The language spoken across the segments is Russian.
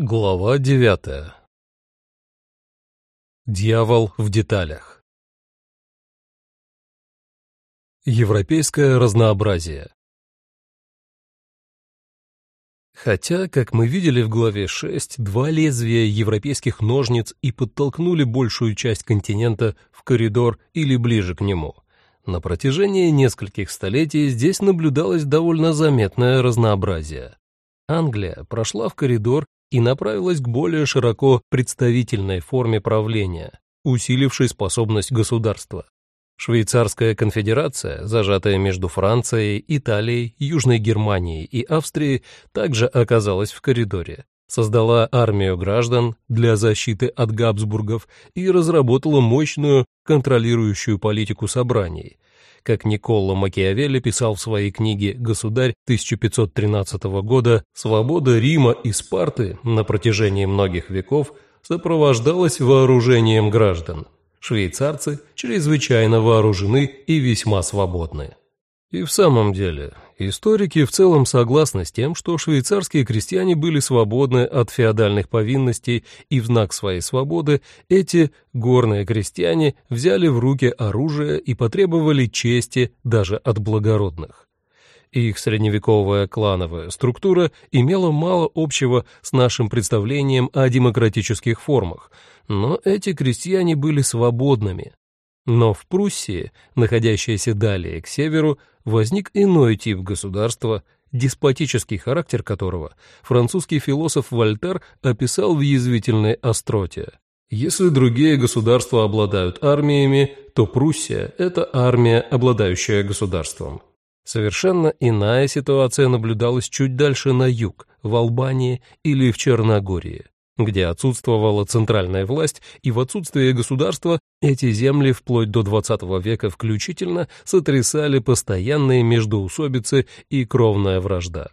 Глава девятая Дьявол в деталях Европейское разнообразие Хотя, как мы видели в главе 6, два лезвия европейских ножниц и подтолкнули большую часть континента в коридор или ближе к нему. На протяжении нескольких столетий здесь наблюдалось довольно заметное разнообразие. Англия прошла в коридор и направилась к более широко представительной форме правления, усилившей способность государства. Швейцарская конфедерация, зажатая между Францией, Италией, Южной Германией и Австрией, также оказалась в коридоре, создала армию граждан для защиты от Габсбургов и разработала мощную контролирующую политику собраний, как Николо Макиавелли писал в своей книге «Государь» 1513 года, свобода Рима и Спарты на протяжении многих веков сопровождалась вооружением граждан. Швейцарцы чрезвычайно вооружены и весьма свободны. И в самом деле, историки в целом согласны с тем, что швейцарские крестьяне были свободны от феодальных повинностей, и в знак своей свободы эти горные крестьяне взяли в руки оружие и потребовали чести даже от благородных. Их средневековая клановая структура имела мало общего с нашим представлением о демократических формах, но эти крестьяне были свободными, но в Пруссии, находящейся далее к северу, возник иной тип государства, деспотический характер которого французский философ Вольтер описал в язвительной остроте. Если другие государства обладают армиями, то Пруссия – это армия, обладающая государством. Совершенно иная ситуация наблюдалась чуть дальше на юг, в Албании или в Черногории где отсутствовала центральная власть, и в отсутствие государства эти земли вплоть до XX века включительно сотрясали постоянные междоусобицы и кровная вражда.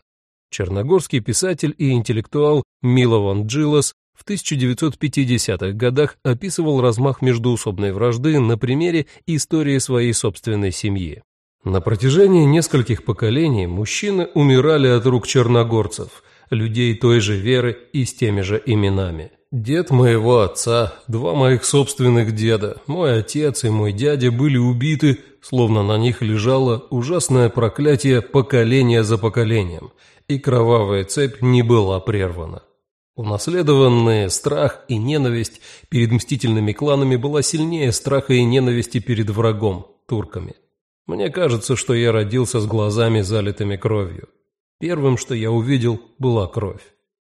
Черногорский писатель и интеллектуал Милован Джилас в 1950-х годах описывал размах междоусобной вражды на примере истории своей собственной семьи. На протяжении нескольких поколений мужчины умирали от рук черногорцев – людей той же веры и с теми же именами. Дед моего отца, два моих собственных деда, мой отец и мой дядя были убиты, словно на них лежало ужасное проклятие поколения за поколением, и кровавая цепь не была прервана. Унаследованные страх и ненависть перед мстительными кланами была сильнее страха и ненависти перед врагом, турками. Мне кажется, что я родился с глазами залитыми кровью. Первым, что я увидел, была кровь.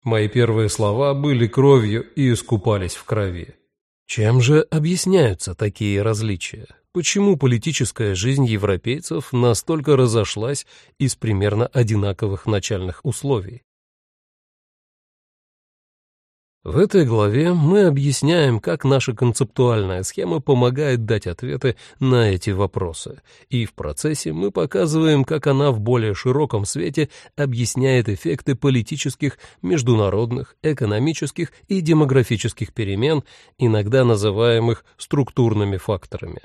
Мои первые слова были кровью и искупались в крови. Чем же объясняются такие различия? Почему политическая жизнь европейцев настолько разошлась из примерно одинаковых начальных условий? В этой главе мы объясняем, как наша концептуальная схема помогает дать ответы на эти вопросы, и в процессе мы показываем, как она в более широком свете объясняет эффекты политических, международных, экономических и демографических перемен, иногда называемых структурными факторами.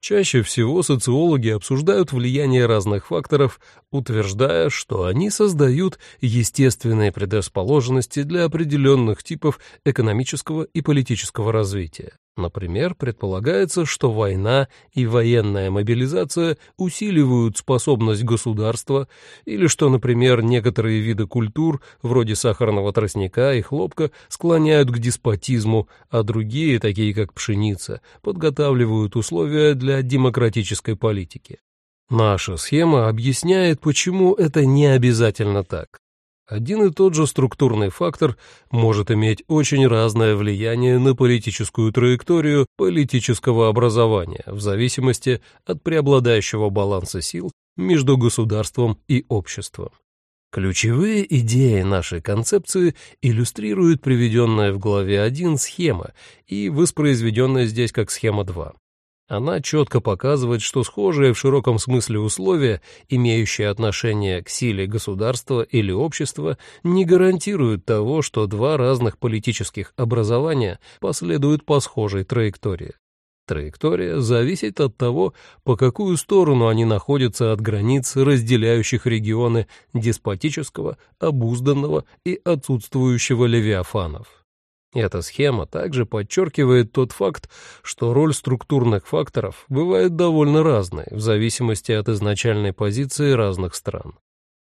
Чаще всего социологи обсуждают влияние разных факторов, утверждая, что они создают естественные предрасположенности для определенных типов экономического и политического развития. Например, предполагается, что война и военная мобилизация усиливают способность государства, или что, например, некоторые виды культур, вроде сахарного тростника и хлопка, склоняют к деспотизму, а другие, такие как пшеница, подготавливают условия для демократической политики. Наша схема объясняет, почему это не обязательно так. Один и тот же структурный фактор может иметь очень разное влияние на политическую траекторию политического образования в зависимости от преобладающего баланса сил между государством и обществом. Ключевые идеи нашей концепции иллюстрирует приведенная в главе 1 схема и воспроизведенная здесь как схема 2. Она четко показывает, что схожие в широком смысле условия, имеющие отношение к силе государства или общества, не гарантируют того, что два разных политических образования последуют по схожей траектории. Траектория зависит от того, по какую сторону они находятся от границ, разделяющих регионы деспотического, обузданного и отсутствующего левиафанов. Эта схема также подчеркивает тот факт, что роль структурных факторов бывает довольно разной в зависимости от изначальной позиции разных стран.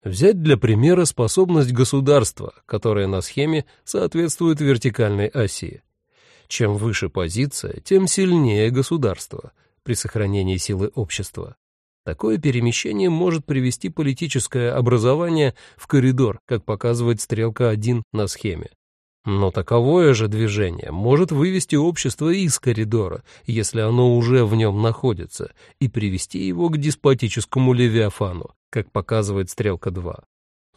Взять для примера способность государства, которая на схеме соответствует вертикальной оси. Чем выше позиция, тем сильнее государство при сохранении силы общества. Такое перемещение может привести политическое образование в коридор, как показывает стрелка 1 на схеме. Но таковое же движение может вывести общество из коридора, если оно уже в нем находится, и привести его к деспотическому левиафану, как показывает стрелка 2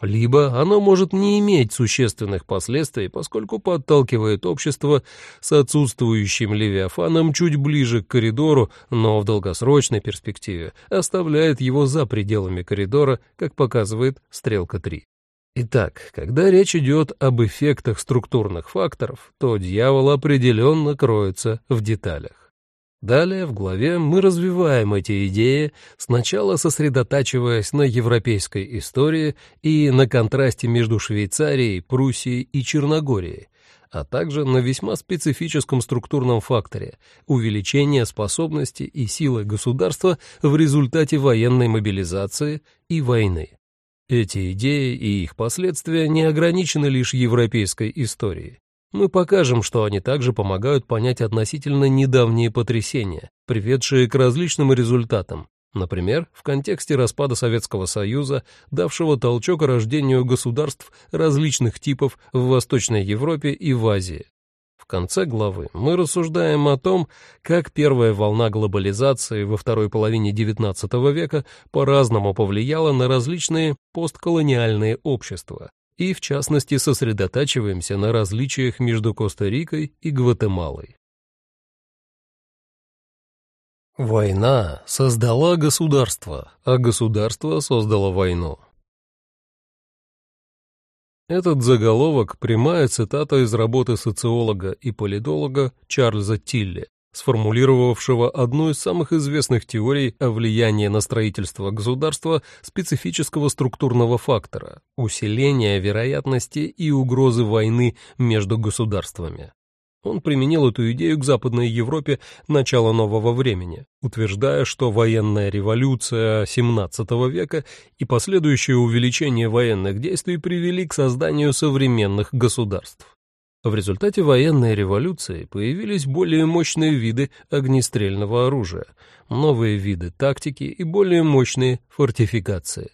либо оно может не иметь существенных последствий, поскольку подталкивает общество с отсутствующим левиафаном чуть ближе к коридору, но в долгосрочной перспективе оставляет его за пределами коридора, как показывает стрелка 3. Итак, когда речь идет об эффектах структурных факторов, то дьявол определенно кроется в деталях. Далее в главе мы развиваем эти идеи, сначала сосредотачиваясь на европейской истории и на контрасте между Швейцарией, Пруссией и Черногорией, а также на весьма специфическом структурном факторе – увеличение способности и силы государства в результате военной мобилизации и войны. Эти идеи и их последствия не ограничены лишь европейской историей. Мы покажем, что они также помогают понять относительно недавние потрясения, приведшие к различным результатам, например, в контексте распада Советского Союза, давшего толчок рождению государств различных типов в Восточной Европе и в Азии. В конце главы мы рассуждаем о том, как первая волна глобализации во второй половине XIX века по-разному повлияла на различные постколониальные общества, и, в частности, сосредотачиваемся на различиях между Коста-Рикой и Гватемалой. Война создала государство, а государство создало войну. Этот заголовок – прямая цитата из работы социолога и политолога Чарльза Тилли, сформулировавшего одну из самых известных теорий о влиянии на строительство государства специфического структурного фактора – усиления вероятности и угрозы войны между государствами. Он применил эту идею к Западной Европе начала нового времени, утверждая, что военная революция XVII века и последующее увеличение военных действий привели к созданию современных государств. В результате военной революции появились более мощные виды огнестрельного оружия, новые виды тактики и более мощные фортификации.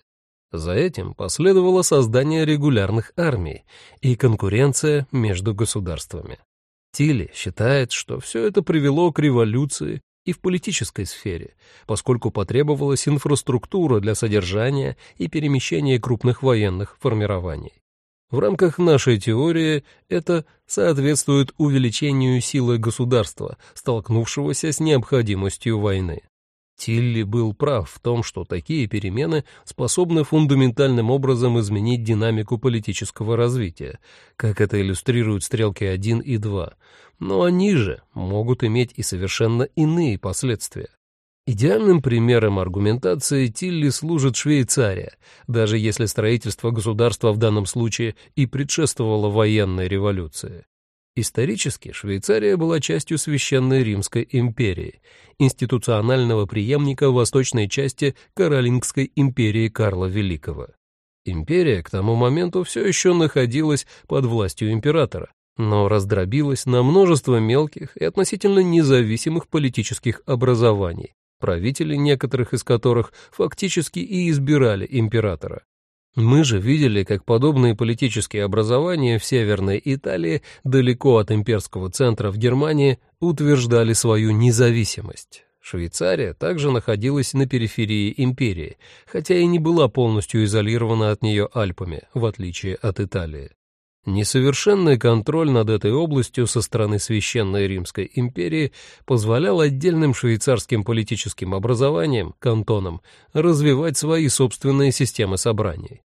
За этим последовало создание регулярных армий и конкуренция между государствами. Тилли считает, что все это привело к революции и в политической сфере, поскольку потребовалась инфраструктура для содержания и перемещения крупных военных формирований. В рамках нашей теории это соответствует увеличению силы государства, столкнувшегося с необходимостью войны. Тилли был прав в том, что такие перемены способны фундаментальным образом изменить динамику политического развития, как это иллюстрируют стрелки 1 и 2, но они же могут иметь и совершенно иные последствия. Идеальным примером аргументации Тилли служит Швейцария, даже если строительство государства в данном случае и предшествовало военной революции. Исторически Швейцария была частью Священной Римской империи, институционального преемника восточной части Каролингской империи Карла Великого. Империя к тому моменту все еще находилась под властью императора, но раздробилась на множество мелких и относительно независимых политических образований, правители некоторых из которых фактически и избирали императора. Мы же видели, как подобные политические образования в Северной Италии, далеко от имперского центра в Германии, утверждали свою независимость. Швейцария также находилась на периферии империи, хотя и не была полностью изолирована от нее Альпами, в отличие от Италии. Несовершенный контроль над этой областью со стороны Священной Римской империи позволял отдельным швейцарским политическим образованиям, кантонам, развивать свои собственные системы собраний.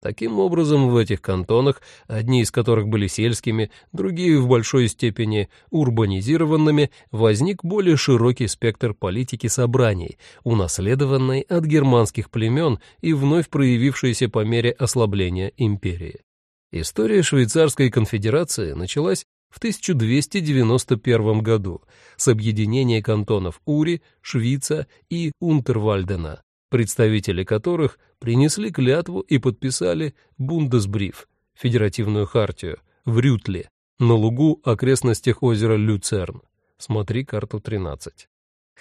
Таким образом, в этих кантонах, одни из которых были сельскими, другие в большой степени урбанизированными, возник более широкий спектр политики собраний, унаследованной от германских племен и вновь проявившейся по мере ослабления империи. История Швейцарской конфедерации началась в 1291 году с объединения кантонов Ури, Швица и Унтервальдена, представители которых принесли клятву и подписали Бундесбриф, федеративную хартию, в Рютле, на лугу окрестностях озера Люцерн. Смотри карту 13.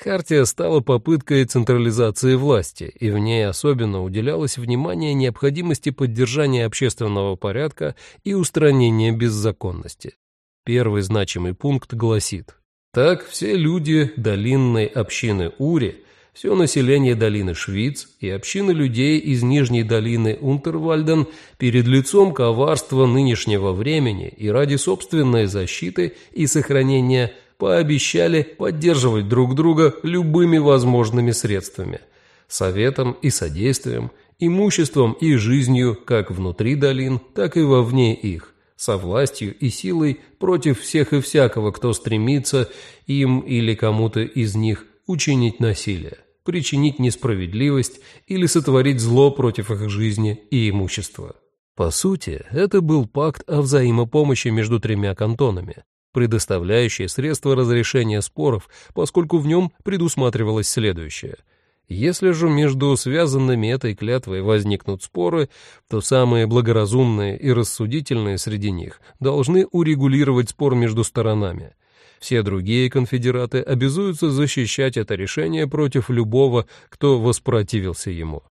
Хартия стала попыткой централизации власти, и в ней особенно уделялось внимание необходимости поддержания общественного порядка и устранения беззаконности. Первый значимый пункт гласит «Так все люди долинной общины Ури, все население долины Швиц и общины людей из Нижней долины Унтервальден перед лицом коварства нынешнего времени и ради собственной защиты и сохранения пообещали поддерживать друг друга любыми возможными средствами, советом и содействием, имуществом и жизнью как внутри долин, так и вовне их, со властью и силой против всех и всякого, кто стремится им или кому-то из них учинить насилие, причинить несправедливость или сотворить зло против их жизни и имущества. По сути, это был пакт о взаимопомощи между тремя кантонами, предоставляющий средства разрешения споров, поскольку в нем предусматривалось следующее – если же между связанными этой клятвой возникнут споры, то самые благоразумные и рассудительные среди них должны урегулировать спор между сторонами. Все другие конфедераты обязуются защищать это решение против любого, кто воспротивился ему.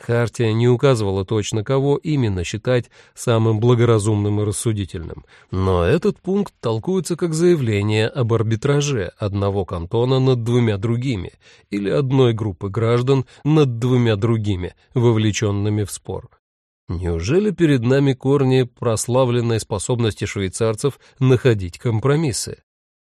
Хартия не указывала точно, кого именно считать самым благоразумным и рассудительным, но этот пункт толкуется как заявление об арбитраже одного кантона над двумя другими или одной группы граждан над двумя другими, вовлеченными в спор. Неужели перед нами корни прославленной способности швейцарцев находить компромиссы?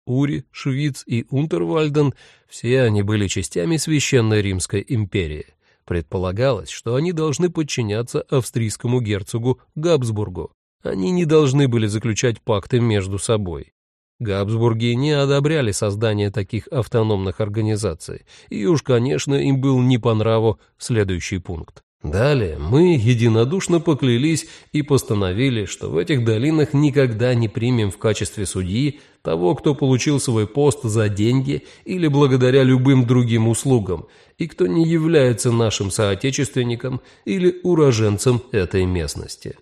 Ури, Швиц и Унтервальден – все они были частями Священной Римской империи. Предполагалось, что они должны подчиняться австрийскому герцогу Габсбургу. Они не должны были заключать пакты между собой. Габсбурги не одобряли создание таких автономных организаций, и уж, конечно, им был не по нраву следующий пункт. Далее мы единодушно поклялись и постановили, что в этих долинах никогда не примем в качестве судьи того, кто получил свой пост за деньги или благодаря любым другим услугам, и кто не является нашим соотечественником или уроженцем этой местности.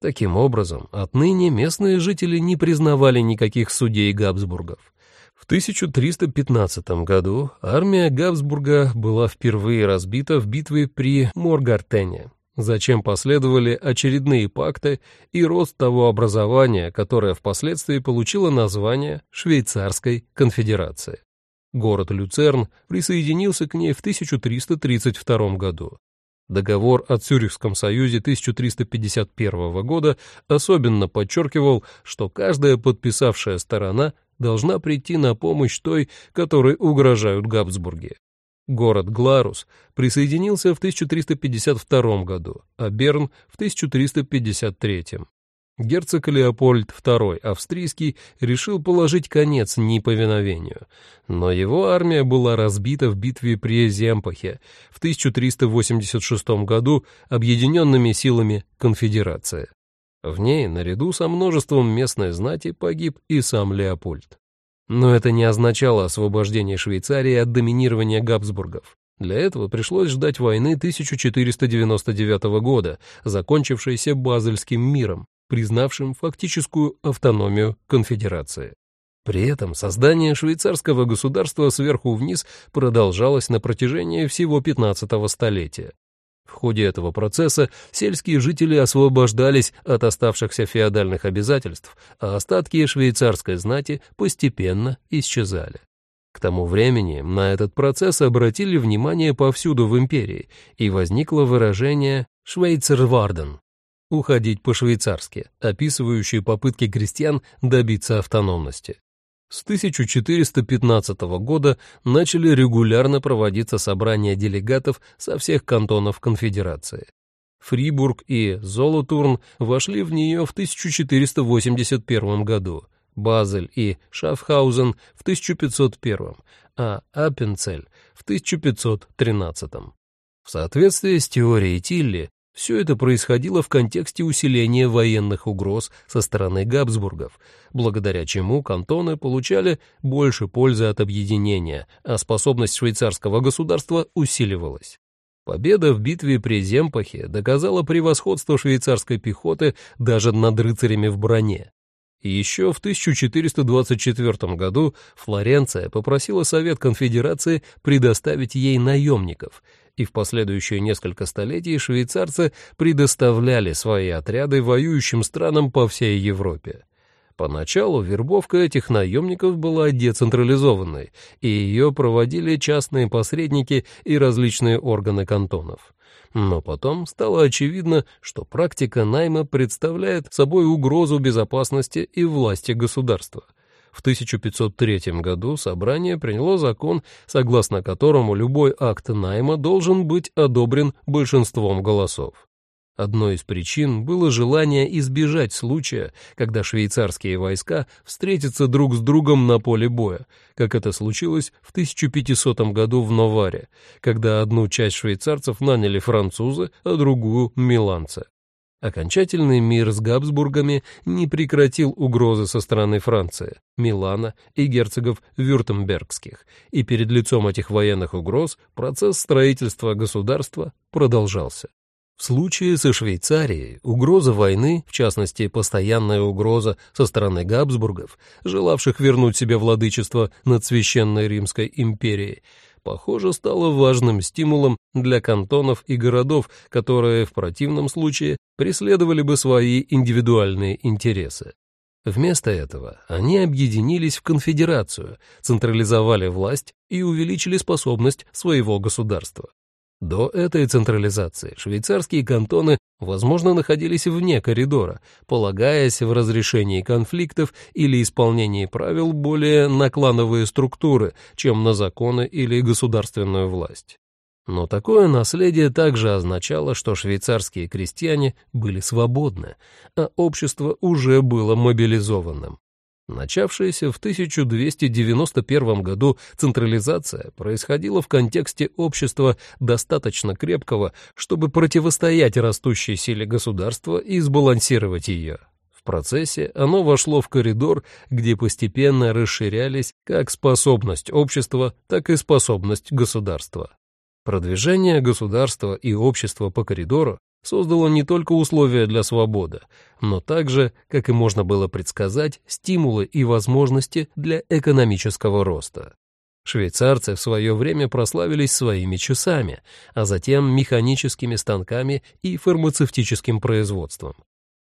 Таким образом, отныне местные жители не признавали никаких судей Габсбургов. В 1315 году армия Габсбурга была впервые разбита в битве при Моргартене, зачем последовали очередные пакты и рост того образования, которое впоследствии получило название Швейцарской конфедерации. Город Люцерн присоединился к ней в 1332 году. Договор о Цюрихском союзе 1351 года особенно подчеркивал, что каждая подписавшая сторона должна прийти на помощь той, которой угрожают Габсбурги. Город Гларус присоединился в 1352 году, а Берн в 1353. Герцог Леопольд II австрийский решил положить конец неповиновению, но его армия была разбита в битве при Земпахе в 1386 году объединенными силами конфедерации. В ней, наряду со множеством местной знати, погиб и сам Леопольд. Но это не означало освобождение Швейцарии от доминирования Габсбургов. Для этого пришлось ждать войны 1499 года, закончившейся Базельским миром, признавшим фактическую автономию конфедерации. При этом создание швейцарского государства сверху вниз продолжалось на протяжении всего 15-го столетия. В ходе этого процесса сельские жители освобождались от оставшихся феодальных обязательств, а остатки швейцарской знати постепенно исчезали. К тому времени на этот процесс обратили внимание повсюду в империи, и возникло выражение «швейцерварден» — уходить по-швейцарски, описывающее попытки крестьян добиться автономности. С 1415 года начали регулярно проводиться собрания делегатов со всех кантонов конфедерации. Фрибург и Золотурн вошли в нее в 1481 году, Базель и Шафхаузен в 1501, а Аппенцель в 1513. В соответствии с теорией Тилли, все это происходило в контексте усиления военных угроз со стороны Габсбургов, благодаря чему кантоны получали больше пользы от объединения, а способность швейцарского государства усиливалась. Победа в битве при Земпахе доказала превосходство швейцарской пехоты даже над рыцарями в броне. И еще в 1424 году Флоренция попросила Совет Конфедерации предоставить ей наемников, и в последующие несколько столетий швейцарцы предоставляли свои отряды воюющим странам по всей Европе. Поначалу вербовка этих наемников была децентрализованной, и ее проводили частные посредники и различные органы кантонов. Но потом стало очевидно, что практика найма представляет собой угрозу безопасности и власти государства – в 1503 году собрание приняло закон, согласно которому любой акт найма должен быть одобрен большинством голосов. Одной из причин было желание избежать случая, когда швейцарские войска встретятся друг с другом на поле боя, как это случилось в 1500 году в Новаре, когда одну часть швейцарцев наняли французы, а другую — миланцы. Окончательный мир с Габсбургами не прекратил угрозы со стороны Франции, Милана и герцогов Вюртембергских, и перед лицом этих военных угроз процесс строительства государства продолжался. В случае со Швейцарией угроза войны, в частности постоянная угроза со стороны Габсбургов, желавших вернуть себе владычество над Священной Римской империей, похоже, стало важным стимулом для кантонов и городов, которые в противном случае преследовали бы свои индивидуальные интересы. Вместо этого они объединились в конфедерацию, централизовали власть и увеличили способность своего государства. До этой централизации швейцарские кантоны, возможно, находились вне коридора, полагаясь в разрешении конфликтов или исполнении правил более на клановые структуры, чем на законы или государственную власть. Но такое наследие также означало, что швейцарские крестьяне были свободны, а общество уже было мобилизованным. Начавшаяся в 1291 году централизация происходила в контексте общества достаточно крепкого, чтобы противостоять растущей силе государства и сбалансировать ее. В процессе оно вошло в коридор, где постепенно расширялись как способность общества, так и способность государства. Продвижение государства и общества по коридору создало не только условия для свободы, но также, как и можно было предсказать, стимулы и возможности для экономического роста. Швейцарцы в свое время прославились своими часами, а затем механическими станками и фармацевтическим производством.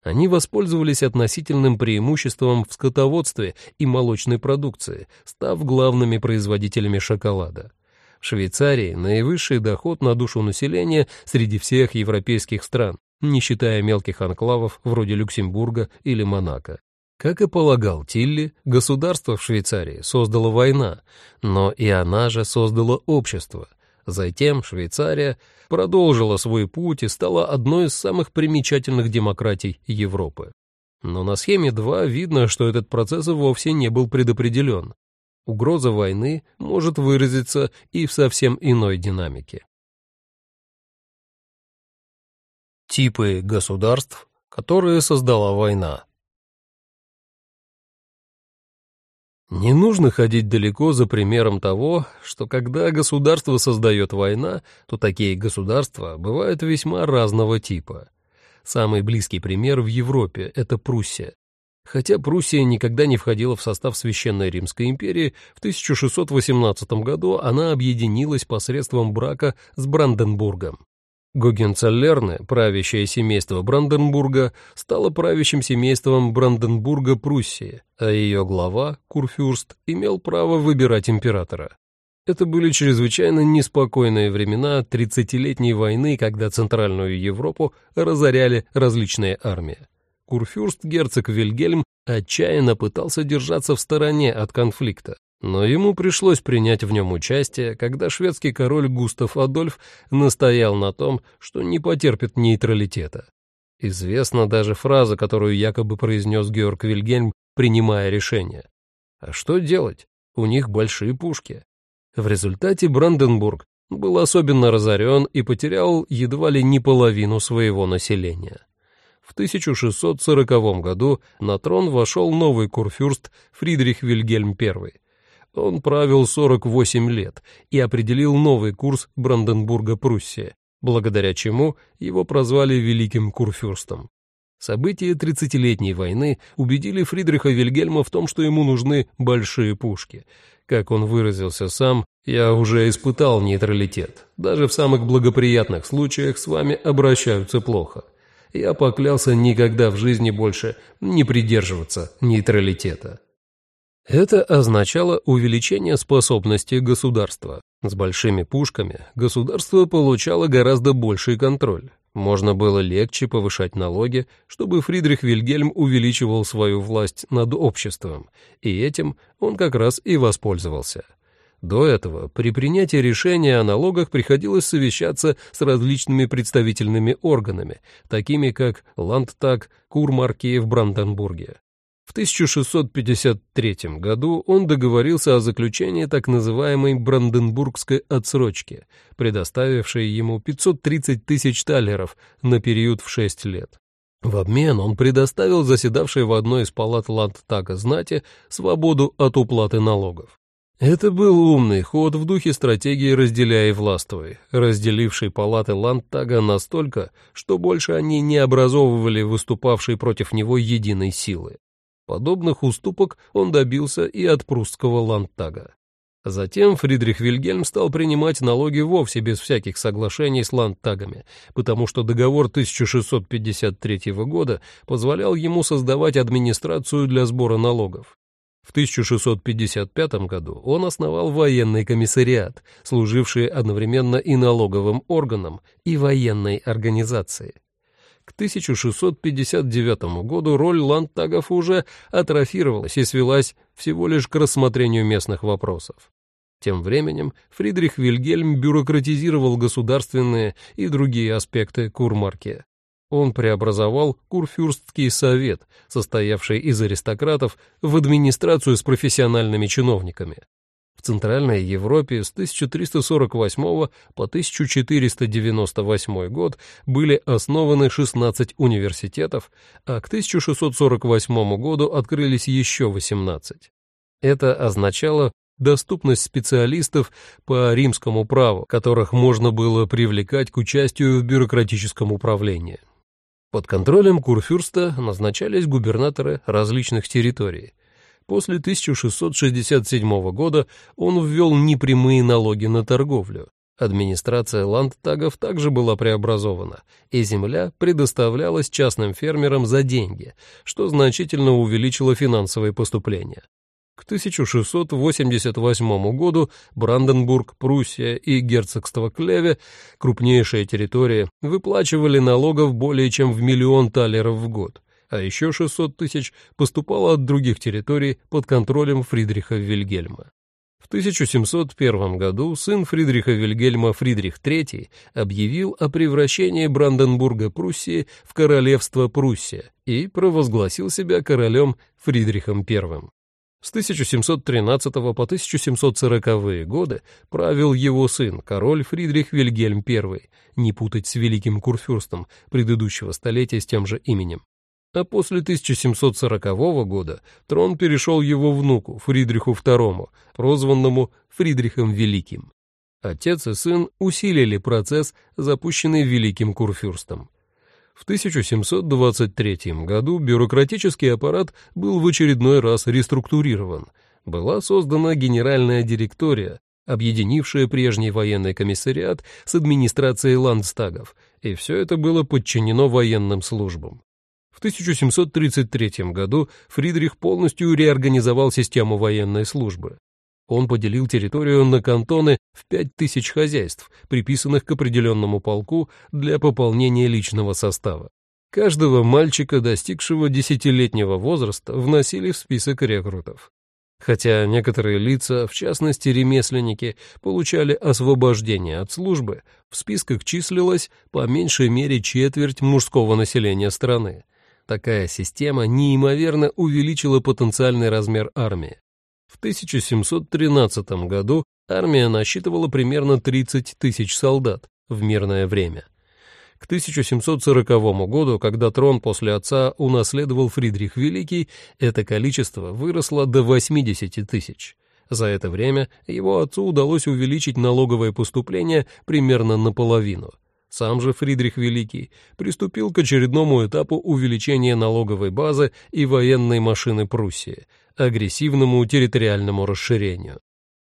Они воспользовались относительным преимуществом в скотоводстве и молочной продукции, став главными производителями шоколада. В Швейцарии наивысший доход на душу населения среди всех европейских стран, не считая мелких анклавов вроде Люксембурга или Монако. Как и полагал Тилли, государство в Швейцарии создала война, но и она же создала общество. Затем Швейцария продолжила свой путь и стала одной из самых примечательных демократий Европы. Но на схеме 2 видно, что этот процесс вовсе не был предопределен угроза войны может выразиться и в совсем иной динамике. Типы государств, которые создала война. Не нужно ходить далеко за примером того, что когда государство создает война, то такие государства бывают весьма разного типа. Самый близкий пример в Европе – это Пруссия. Хотя Пруссия никогда не входила в состав Священной Римской империи, в 1618 году она объединилась посредством брака с Бранденбургом. Гогенцоллерны, правящее семейство Бранденбурга, стало правящим семейством Бранденбурга-Пруссии, а ее глава, Курфюрст, имел право выбирать императора. Это были чрезвычайно неспокойные времена тридцатилетней войны, когда Центральную Европу разоряли различные армии. Курфюрст герцог Вильгельм отчаянно пытался держаться в стороне от конфликта, Но ему пришлось принять в нем участие, когда шведский король Густав Адольф настоял на том, что не потерпит нейтралитета. Известна даже фраза, которую якобы произнес Георг Вильгельм, принимая решение. А что делать? У них большие пушки. В результате Бранденбург был особенно разорен и потерял едва ли не половину своего населения. В 1640 году на трон вошел новый курфюрст Фридрих Вильгельм I. Он правил 48 лет и определил новый курс Бранденбурга-Пруссия, благодаря чему его прозвали Великим Курфюрстом. События тридцатилетней войны убедили Фридриха Вильгельма в том, что ему нужны большие пушки. Как он выразился сам, «Я уже испытал нейтралитет. Даже в самых благоприятных случаях с вами обращаются плохо. Я поклялся никогда в жизни больше не придерживаться нейтралитета». Это означало увеличение способности государства. С большими пушками государство получало гораздо больший контроль. Можно было легче повышать налоги, чтобы Фридрих Вильгельм увеличивал свою власть над обществом, и этим он как раз и воспользовался. До этого при принятии решения о налогах приходилось совещаться с различными представительными органами, такими как Ландтаг, Курмарки в Бранденбурге. В 1653 году он договорился о заключении так называемой Бранденбургской отсрочки, предоставившей ему 530 тысяч талеров на период в 6 лет. В обмен он предоставил заседавшей в одной из палат Ландтага знати свободу от уплаты налогов. Это был умный ход в духе стратегии «разделяй и властвуй», разделившей палаты Ландтага настолько, что больше они не образовывали выступавшей против него единой силы. Подобных уступок он добился и от прусского ландтага. Затем Фридрих Вильгельм стал принимать налоги вовсе без всяких соглашений с ландтагами, потому что договор 1653 года позволял ему создавать администрацию для сбора налогов. В 1655 году он основал военный комиссариат, служивший одновременно и налоговым органом, и военной организацией. К 1659 году роль ландтагов уже атрофировалась и свелась всего лишь к рассмотрению местных вопросов. Тем временем Фридрих Вильгельм бюрократизировал государственные и другие аспекты Курмарки. Он преобразовал Курфюрстский совет, состоявший из аристократов, в администрацию с профессиональными чиновниками. Центральной Европе с 1348 по 1498 год были основаны 16 университетов, а к 1648 году открылись еще 18. Это означало доступность специалистов по римскому праву, которых можно было привлекать к участию в бюрократическом управлении. Под контролем Курфюрста назначались губернаторы различных территорий – После 1667 года он ввел непрямые налоги на торговлю. Администрация ландтагов также была преобразована, и земля предоставлялась частным фермерам за деньги, что значительно увеличило финансовые поступления. К 1688 году Бранденбург, Пруссия и герцогство Клеве, крупнейшие территории, выплачивали налогов более чем в миллион талеров в год а еще 600 тысяч поступало от других территорий под контролем Фридриха Вильгельма. В 1701 году сын Фридриха Вильгельма Фридрих III объявил о превращении Бранденбурга-Пруссии в королевство Пруссия и провозгласил себя королем Фридрихом I. С 1713 по 1740 годы правил его сын, король Фридрих Вильгельм I, не путать с великим курфюрстом предыдущего столетия с тем же именем а после 1740 года трон перешел его внуку Фридриху II, прозванному Фридрихом Великим. Отец и сын усилили процесс, запущенный Великим Курфюрстом. В 1723 году бюрократический аппарат был в очередной раз реструктурирован. Была создана генеральная директория, объединившая прежний военный комиссариат с администрацией ландстагов, и все это было подчинено военным службам. В 1733 году Фридрих полностью реорганизовал систему военной службы. Он поделил территорию на кантоны в 5000 хозяйств, приписанных к определенному полку для пополнения личного состава. Каждого мальчика, достигшего десятилетнего возраста, вносили в список рекрутов. Хотя некоторые лица, в частности ремесленники, получали освобождение от службы, в списках числилось по меньшей мере четверть мужского населения страны. Такая система неимоверно увеличила потенциальный размер армии. В 1713 году армия насчитывала примерно 30 тысяч солдат в мирное время. К 1740 году, когда трон после отца унаследовал Фридрих Великий, это количество выросло до 80 тысяч. За это время его отцу удалось увеличить налоговое поступление примерно наполовину. Сам же Фридрих Великий приступил к очередному этапу увеличения налоговой базы и военной машины Пруссии, агрессивному территориальному расширению.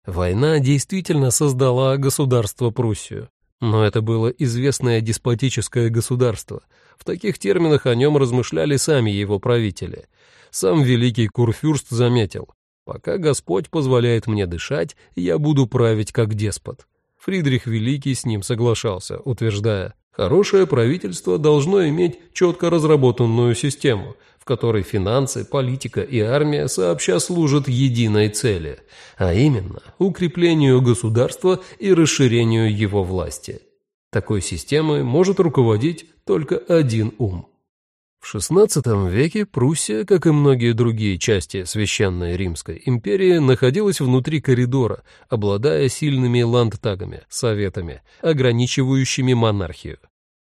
Война действительно создала государство Пруссию, но это было известное деспотическое государство. В таких терминах о нем размышляли сами его правители. Сам великий Курфюрст заметил, «Пока Господь позволяет мне дышать, я буду править как деспот». Фридрих Великий с ним соглашался, утверждая, «Хорошее правительство должно иметь четко разработанную систему, в которой финансы, политика и армия сообща служат единой цели, а именно укреплению государства и расширению его власти. Такой системой может руководить только один ум. В XVI веке Пруссия, как и многие другие части Священной Римской империи, находилась внутри коридора, обладая сильными ландтагами, советами, ограничивающими монархию.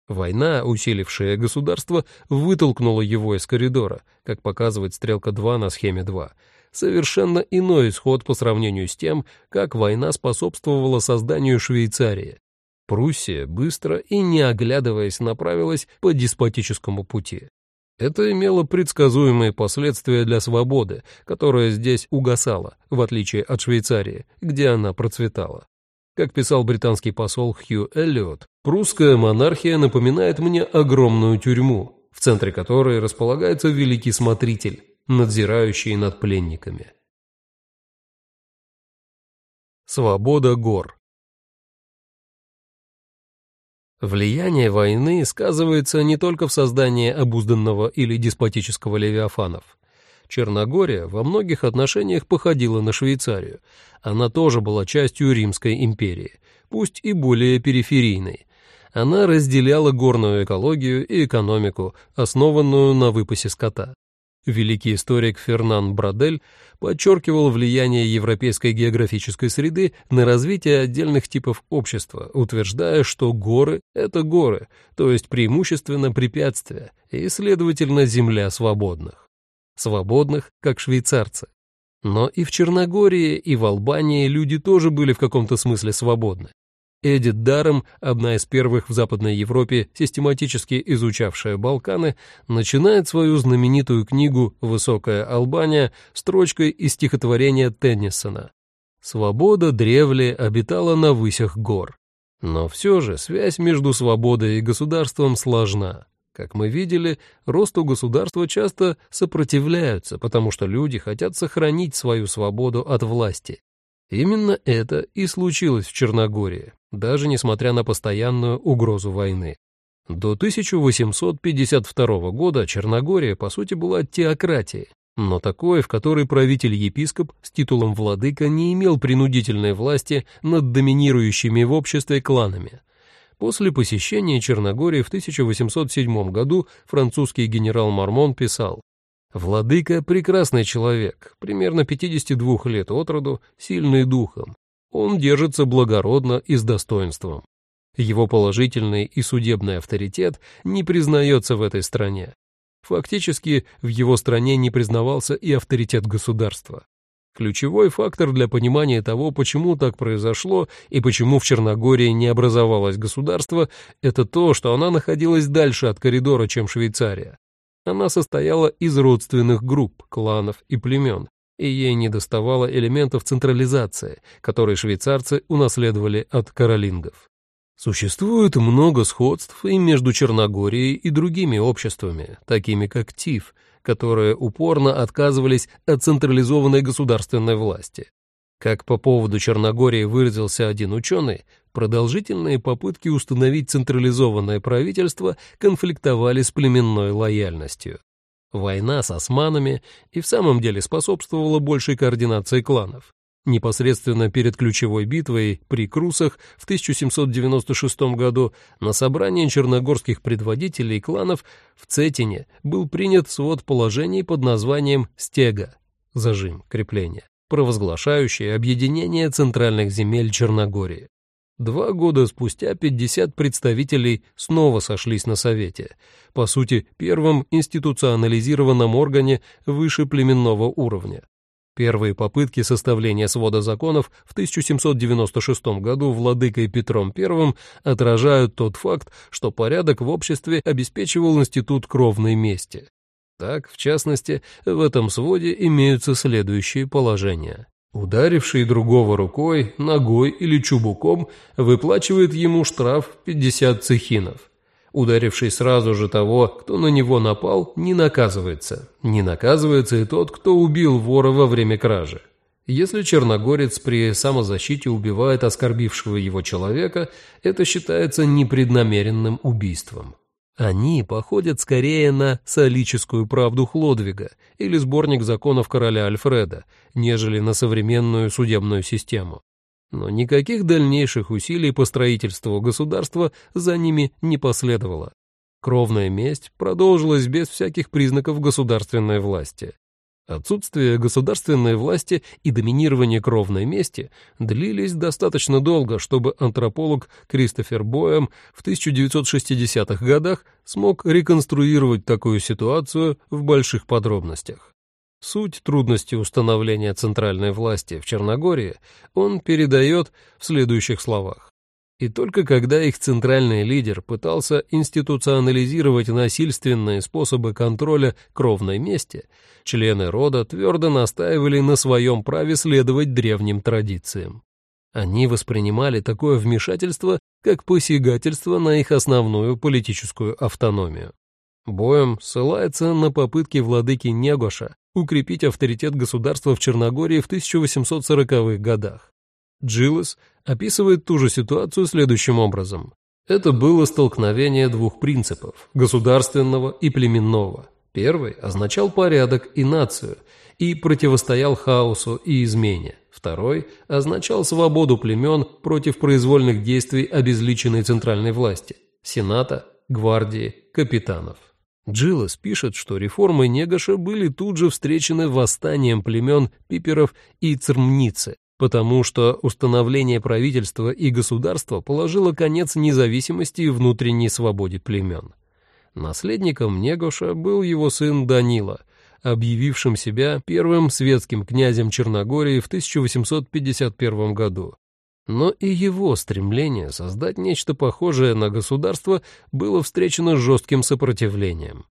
Война, усилившая государство, вытолкнула его из коридора, как показывает стрелка 2 на схеме 2. Совершенно иной исход по сравнению с тем, как война способствовала созданию Швейцарии. Пруссия быстро и не оглядываясь направилась по деспотическому пути. Это имело предсказуемые последствия для свободы, которая здесь угасала, в отличие от Швейцарии, где она процветала. Как писал британский посол Хью Эллиот, «Прусская монархия напоминает мне огромную тюрьму, в центре которой располагается великий смотритель, надзирающий над пленниками». Свобода гор Влияние войны сказывается не только в создании обузданного или деспотического левиафанов. Черногория во многих отношениях походила на Швейцарию. Она тоже была частью Римской империи, пусть и более периферийной. Она разделяла горную экологию и экономику, основанную на выпасе скота. Великий историк Фернан Брадель подчеркивал влияние европейской географической среды на развитие отдельных типов общества, утверждая, что горы — это горы, то есть преимущественно препятствия, и, следовательно, земля свободных свободных, как швейцарцы. Но и в Черногории, и в Албании люди тоже были в каком-то смысле свободны. Эдит Даром, одна из первых в Западной Европе, систематически изучавшая Балканы, начинает свою знаменитую книгу «Высокая Албания» строчкой из стихотворения Теннисона. «Свобода древле обитала на высях гор». Но все же связь между свободой и государством сложна. Как мы видели, росту государства часто сопротивляются, потому что люди хотят сохранить свою свободу от власти. Именно это и случилось в Черногории, даже несмотря на постоянную угрозу войны. До 1852 года Черногория, по сути, была теократией, но такой, в которой правитель-епископ с титулом владыка не имел принудительной власти над доминирующими в обществе кланами, После посещения Черногории в 1807 году французский генерал Мармон писал «Владыка – прекрасный человек, примерно 52 лет от роду, сильный духом. Он держится благородно и с достоинством. Его положительный и судебный авторитет не признается в этой стране. Фактически в его стране не признавался и авторитет государства. Ключевой фактор для понимания того, почему так произошло и почему в Черногории не образовалось государство, это то, что она находилась дальше от коридора, чем Швейцария. Она состояла из родственных групп, кланов и племен, и ей недоставало элементов централизации, которые швейцарцы унаследовали от каролингов. Существует много сходств и между Черногорией и другими обществами, такими как ТИФ – которые упорно отказывались от централизованной государственной власти. Как по поводу Черногории выразился один ученый, продолжительные попытки установить централизованное правительство конфликтовали с племенной лояльностью. Война с османами и в самом деле способствовала большей координации кланов. Непосредственно перед ключевой битвой при Крусах в 1796 году на собрании черногорских предводителей кланов в Цетине был принят свод положений под названием «Стега» — зажим, крепление, провозглашающий объединение центральных земель Черногории. Два года спустя 50 представителей снова сошлись на Совете, по сути, первом институционализированном органе выше племенного уровня. Первые попытки составления свода законов в 1796 году владыкой Петром I отражают тот факт, что порядок в обществе обеспечивал институт кровной мести. Так, в частности, в этом своде имеются следующие положения. Ударивший другого рукой, ногой или чубуком выплачивает ему штраф 50 цехинов. Ударивший сразу же того, кто на него напал, не наказывается. Не наказывается и тот, кто убил вора во время кражи. Если черногорец при самозащите убивает оскорбившего его человека, это считается непреднамеренным убийством. Они походят скорее на солическую правду Хлодвига или сборник законов короля Альфреда, нежели на современную судебную систему. Но никаких дальнейших усилий по строительству государства за ними не последовало. Кровная месть продолжилась без всяких признаков государственной власти. Отсутствие государственной власти и доминирование кровной мести длились достаточно долго, чтобы антрополог Кристофер Боэм в 1960-х годах смог реконструировать такую ситуацию в больших подробностях. Суть трудности установления центральной власти в Черногории он передает в следующих словах. И только когда их центральный лидер пытался институционализировать насильственные способы контроля кровной мести, члены рода твердо настаивали на своем праве следовать древним традициям. Они воспринимали такое вмешательство как посягательство на их основную политическую автономию. Боем ссылается на попытки владыки Негоша укрепить авторитет государства в Черногории в 1840-х годах. Джилес описывает ту же ситуацию следующим образом. Это было столкновение двух принципов – государственного и племенного. Первый означал порядок и нацию и противостоял хаосу и измене. Второй означал свободу племен против произвольных действий обезличенной центральной власти – сената, гвардии, капитанов. Джилес пишет, что реформы Негаша были тут же встречены восстанием племен Пиперов и Црмницы, потому что установление правительства и государства положило конец независимости и внутренней свободе племен. Наследником Негоша был его сын Данила, объявившим себя первым светским князем Черногории в 1851 году. Но и его стремление создать нечто похожее на государство было встречено жестким сопротивлением.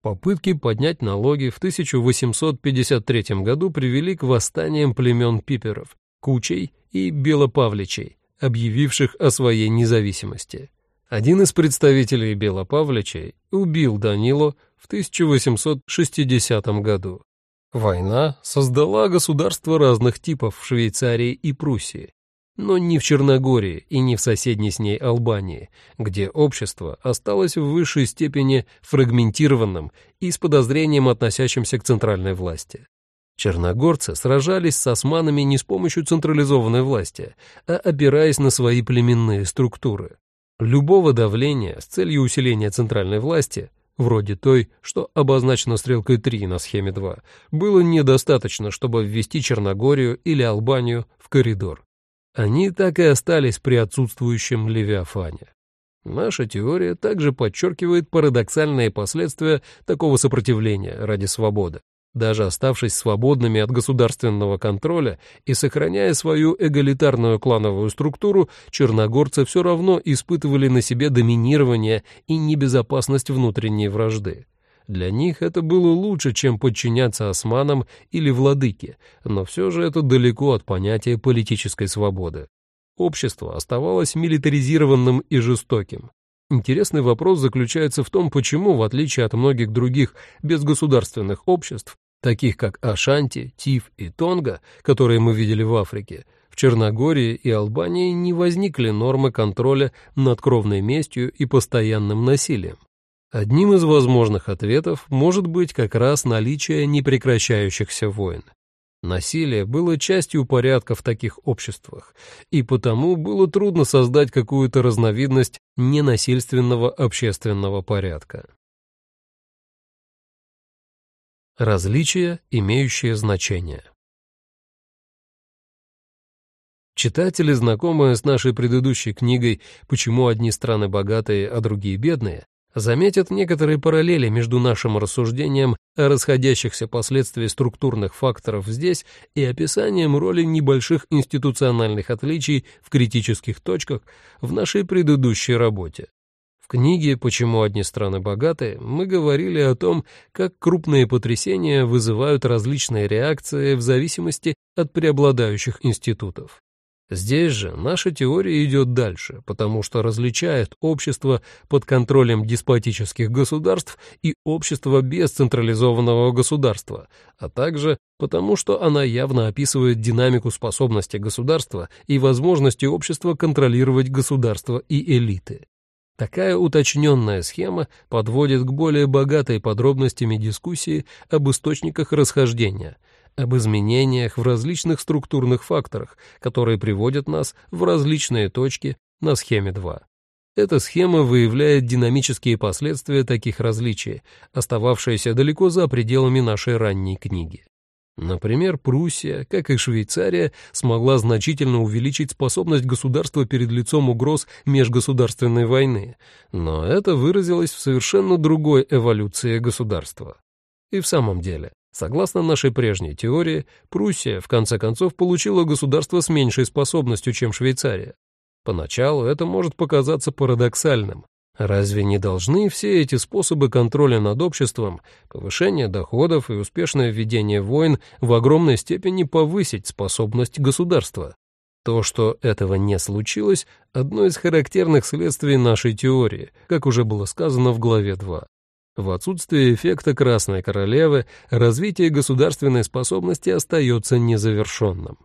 Попытки поднять налоги в 1853 году привели к восстаниям племен пиперов, Кучей и Белопавличей, объявивших о своей независимости. Один из представителей Белопавличей убил Данило в 1860 году. Война создала государства разных типов в Швейцарии и Пруссии, но не в Черногории и не в соседней с ней Албании, где общество осталось в высшей степени фрагментированным и с подозрением относящимся к центральной власти. Черногорцы сражались с османами не с помощью централизованной власти, а опираясь на свои племенные структуры. Любого давления с целью усиления центральной власти, вроде той, что обозначена стрелкой 3 на схеме 2, было недостаточно, чтобы ввести Черногорию или Албанию в коридор. Они так и остались при отсутствующем Левиафане. Наша теория также подчеркивает парадоксальные последствия такого сопротивления ради свободы. Даже оставшись свободными от государственного контроля и сохраняя свою эгалитарную клановую структуру, черногорцы все равно испытывали на себе доминирование и небезопасность внутренней вражды. Для них это было лучше, чем подчиняться османам или владыке, но все же это далеко от понятия политической свободы. Общество оставалось милитаризированным и жестоким. Интересный вопрос заключается в том, почему, в отличие от многих других безгосударственных обществ, таких как Ашанти, Тиф и Тонга, которые мы видели в Африке, в Черногории и Албании не возникли нормы контроля над кровной местью и постоянным насилием. Одним из возможных ответов может быть как раз наличие непрекращающихся войн. Насилие было частью порядка в таких обществах, и потому было трудно создать какую-то разновидность ненасильственного общественного порядка. Различия, имеющие значение Читатели, знакомые с нашей предыдущей книгой «Почему одни страны богатые, а другие бедные», заметят некоторые параллели между нашим рассуждением о расходящихся последствиях структурных факторов здесь и описанием роли небольших институциональных отличий в критических точках в нашей предыдущей работе. Книге «Почему одни страны богатые» мы говорили о том, как крупные потрясения вызывают различные реакции в зависимости от преобладающих институтов. Здесь же наша теория идет дальше, потому что различает общество под контролем деспотических государств и общество без централизованного государства, а также потому что она явно описывает динамику способности государства и возможности общества контролировать государство и элиты. Такая уточненная схема подводит к более богатой подробностями дискуссии об источниках расхождения – об изменениях в различных структурных факторах, которые приводят нас в различные точки на схеме 2. Эта схема выявляет динамические последствия таких различий, остававшиеся далеко за пределами нашей ранней книги. Например, Пруссия, как и Швейцария, смогла значительно увеличить способность государства перед лицом угроз межгосударственной войны, но это выразилось в совершенно другой эволюции государства. И в самом деле, Согласно нашей прежней теории, Пруссия в конце концов получила государство с меньшей способностью, чем Швейцария. Поначалу это может показаться парадоксальным. Разве не должны все эти способы контроля над обществом, повышение доходов и успешное введение войн в огромной степени повысить способность государства? То, что этого не случилось, одно из характерных следствий нашей теории, как уже было сказано в главе 2. В отсутствие эффекта Красной Королевы развитие государственной способности остается незавершенным.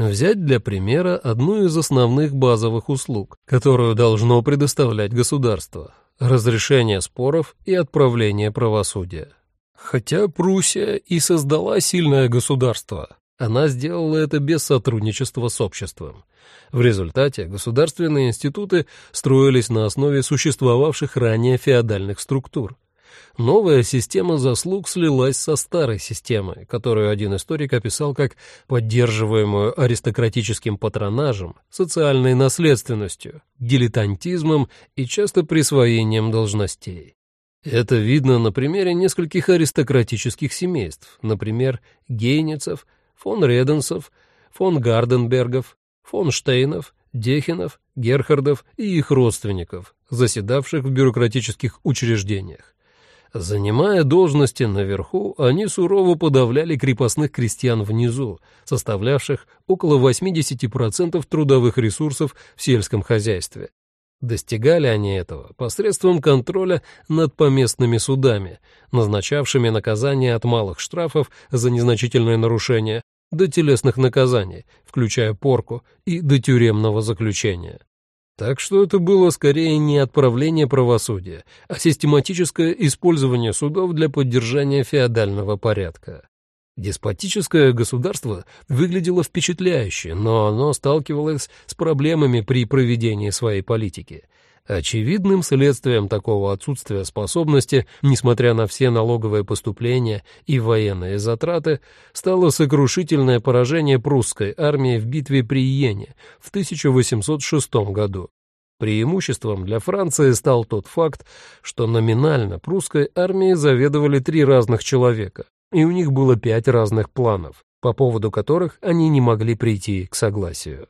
Взять для примера одну из основных базовых услуг, которую должно предоставлять государство – разрешение споров и отправление правосудия. Хотя Пруссия и создала сильное государство, она сделала это без сотрудничества с обществом. В результате государственные институты строились на основе существовавших ранее феодальных структур – Новая система заслуг слилась со старой системой, которую один историк описал как поддерживаемую аристократическим патронажем, социальной наследственностью, дилетантизмом и часто присвоением должностей. Это видно на примере нескольких аристократических семейств, например, Гейницев, фон Реденсов, фон Гарденбергов, фон Штейнов, Дехинов, Герхардов и их родственников, заседавших в бюрократических учреждениях. Занимая должности наверху, они сурово подавляли крепостных крестьян внизу, составлявших около 80% трудовых ресурсов в сельском хозяйстве. Достигали они этого посредством контроля над поместными судами, назначавшими наказания от малых штрафов за незначительные нарушения до телесных наказаний, включая порку, и до тюремного заключения. Так что это было скорее не отправление правосудия, а систематическое использование судов для поддержания феодального порядка. Деспотическое государство выглядело впечатляюще, но оно сталкивалось с проблемами при проведении своей политики – Очевидным следствием такого отсутствия способности, несмотря на все налоговые поступления и военные затраты, стало сокрушительное поражение прусской армии в битве при Йене в 1806 году. Преимуществом для Франции стал тот факт, что номинально прусской армией заведовали три разных человека, и у них было пять разных планов, по поводу которых они не могли прийти к согласию.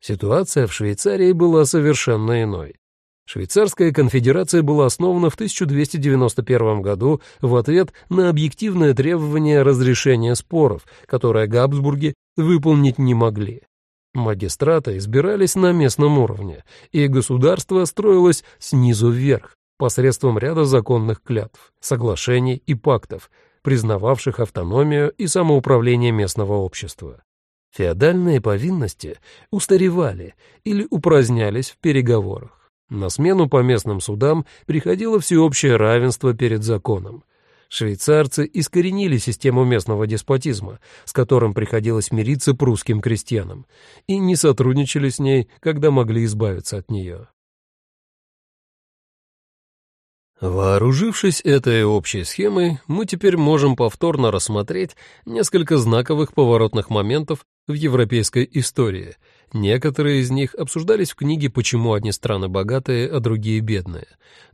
Ситуация в Швейцарии была совершенно иной. Швейцарская конфедерация была основана в 1291 году в ответ на объективное требование разрешения споров, которое Габсбурги выполнить не могли. Магистраты избирались на местном уровне, и государство строилось снизу вверх, посредством ряда законных клятв, соглашений и пактов, признававших автономию и самоуправление местного общества. Феодальные повинности устаревали или упразднялись в переговорах. На смену по местным судам приходило всеобщее равенство перед законом. Швейцарцы искоренили систему местного деспотизма, с которым приходилось мириться прусским крестьянам, и не сотрудничали с ней, когда могли избавиться от нее. Вооружившись этой общей схемой, мы теперь можем повторно рассмотреть несколько знаковых поворотных моментов в европейской истории – Некоторые из них обсуждались в книге «Почему одни страны богатые, а другие бедные»,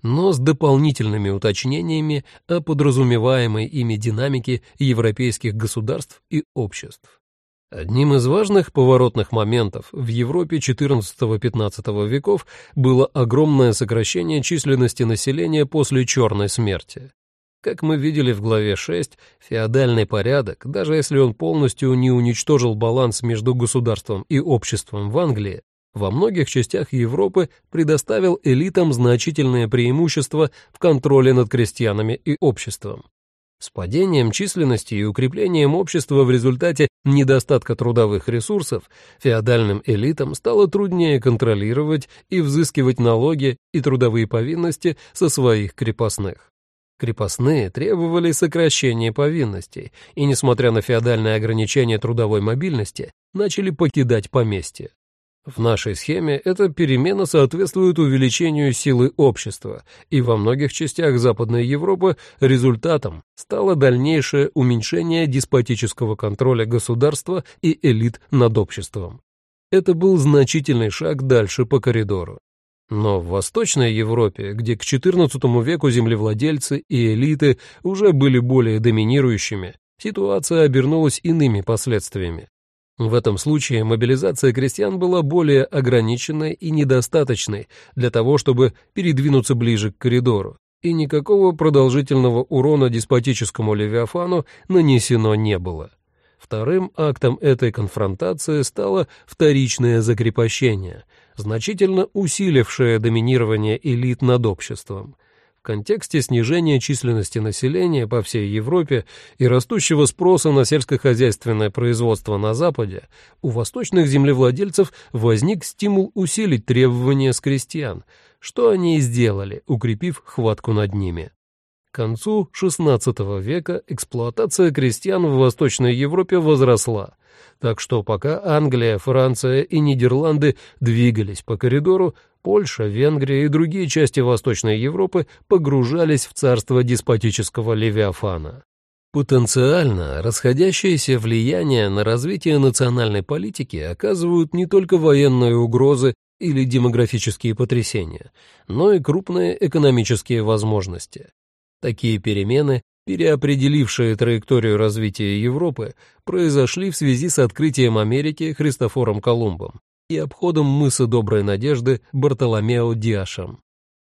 но с дополнительными уточнениями о подразумеваемой ими динамике европейских государств и обществ. Одним из важных поворотных моментов в Европе XIV-XV веков было огромное сокращение численности населения после Черной смерти. Как мы видели в главе 6, феодальный порядок, даже если он полностью не уничтожил баланс между государством и обществом в Англии, во многих частях Европы предоставил элитам значительное преимущество в контроле над крестьянами и обществом. С падением численности и укреплением общества в результате недостатка трудовых ресурсов феодальным элитам стало труднее контролировать и взыскивать налоги и трудовые повинности со своих крепостных. Крепостные требовали сокращения повинностей и, несмотря на феодальное ограничение трудовой мобильности, начали покидать поместья. В нашей схеме эта перемена соответствует увеличению силы общества, и во многих частях Западной Европы результатом стало дальнейшее уменьшение деспотического контроля государства и элит над обществом. Это был значительный шаг дальше по коридору. Но в Восточной Европе, где к XIV веку землевладельцы и элиты уже были более доминирующими, ситуация обернулась иными последствиями. В этом случае мобилизация крестьян была более ограниченной и недостаточной для того, чтобы передвинуться ближе к коридору, и никакого продолжительного урона деспотическому Левиафану нанесено не было. Вторым актом этой конфронтации стало вторичное закрепощение – значительно усилившее доминирование элит над обществом. В контексте снижения численности населения по всей Европе и растущего спроса на сельскохозяйственное производство на Западе, у восточных землевладельцев возник стимул усилить требования с крестьян, что они и сделали, укрепив хватку над ними. К концу XVI века эксплуатация крестьян в Восточной Европе возросла, так что пока Англия, Франция и Нидерланды двигались по коридору, Польша, Венгрия и другие части Восточной Европы погружались в царство деспотического Левиафана. Потенциально расходящиеся влияния на развитие национальной политики оказывают не только военные угрозы или демографические потрясения, но и крупные экономические возможности. Такие перемены переопределившие траекторию развития Европы, произошли в связи с открытием Америки Христофором Колумбом и обходом мыса Доброй Надежды Бартоломео Диашем.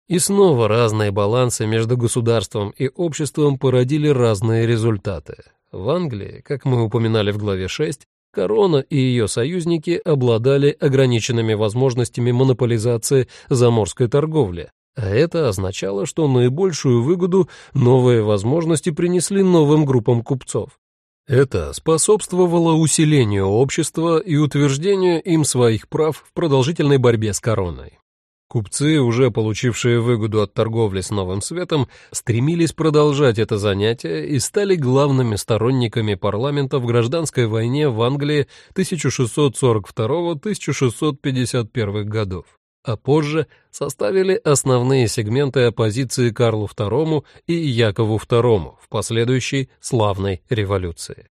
И снова разные балансы между государством и обществом породили разные результаты. В Англии, как мы упоминали в главе 6, корона и ее союзники обладали ограниченными возможностями монополизации заморской торговли, а это означало, что наибольшую выгоду новые возможности принесли новым группам купцов. Это способствовало усилению общества и утверждению им своих прав в продолжительной борьбе с короной. Купцы, уже получившие выгоду от торговли с Новым Светом, стремились продолжать это занятие и стали главными сторонниками парламента в гражданской войне в Англии 1642-1651 годов а позже составили основные сегменты оппозиции Карлу II и Якову II в последующей славной революции.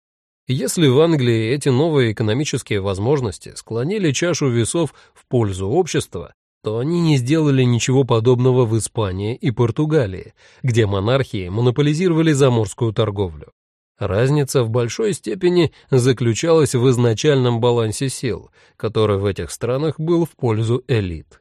Если в Англии эти новые экономические возможности склонили чашу весов в пользу общества, то они не сделали ничего подобного в Испании и Португалии, где монархии монополизировали заморскую торговлю. Разница в большой степени заключалась в изначальном балансе сил, который в этих странах был в пользу элит.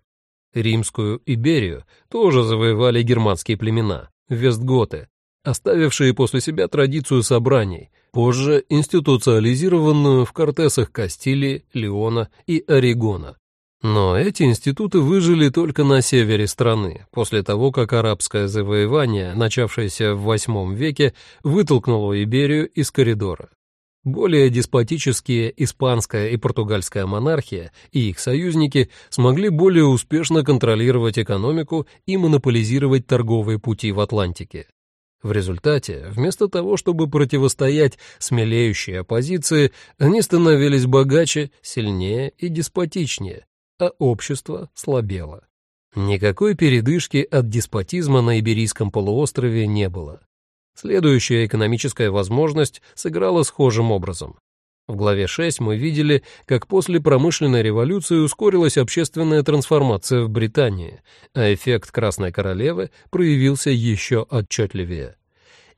Римскую Иберию тоже завоевали германские племена, вестготы, оставившие после себя традицию собраний, позже институциализированную в кортесах Кастилии, Леона и Орегона. Но эти институты выжили только на севере страны, после того, как арабское завоевание, начавшееся в VIII веке, вытолкнуло Иберию из коридора. Более деспотические испанская и португальская монархия и их союзники смогли более успешно контролировать экономику и монополизировать торговые пути в Атлантике. В результате, вместо того, чтобы противостоять смелеющей оппозиции, они становились богаче, сильнее и деспотичнее, а общество слабело. Никакой передышки от деспотизма на Иберийском полуострове не было. Следующая экономическая возможность сыграла схожим образом. В главе 6 мы видели, как после промышленной революции ускорилась общественная трансформация в Британии, а эффект Красной Королевы проявился еще отчетливее.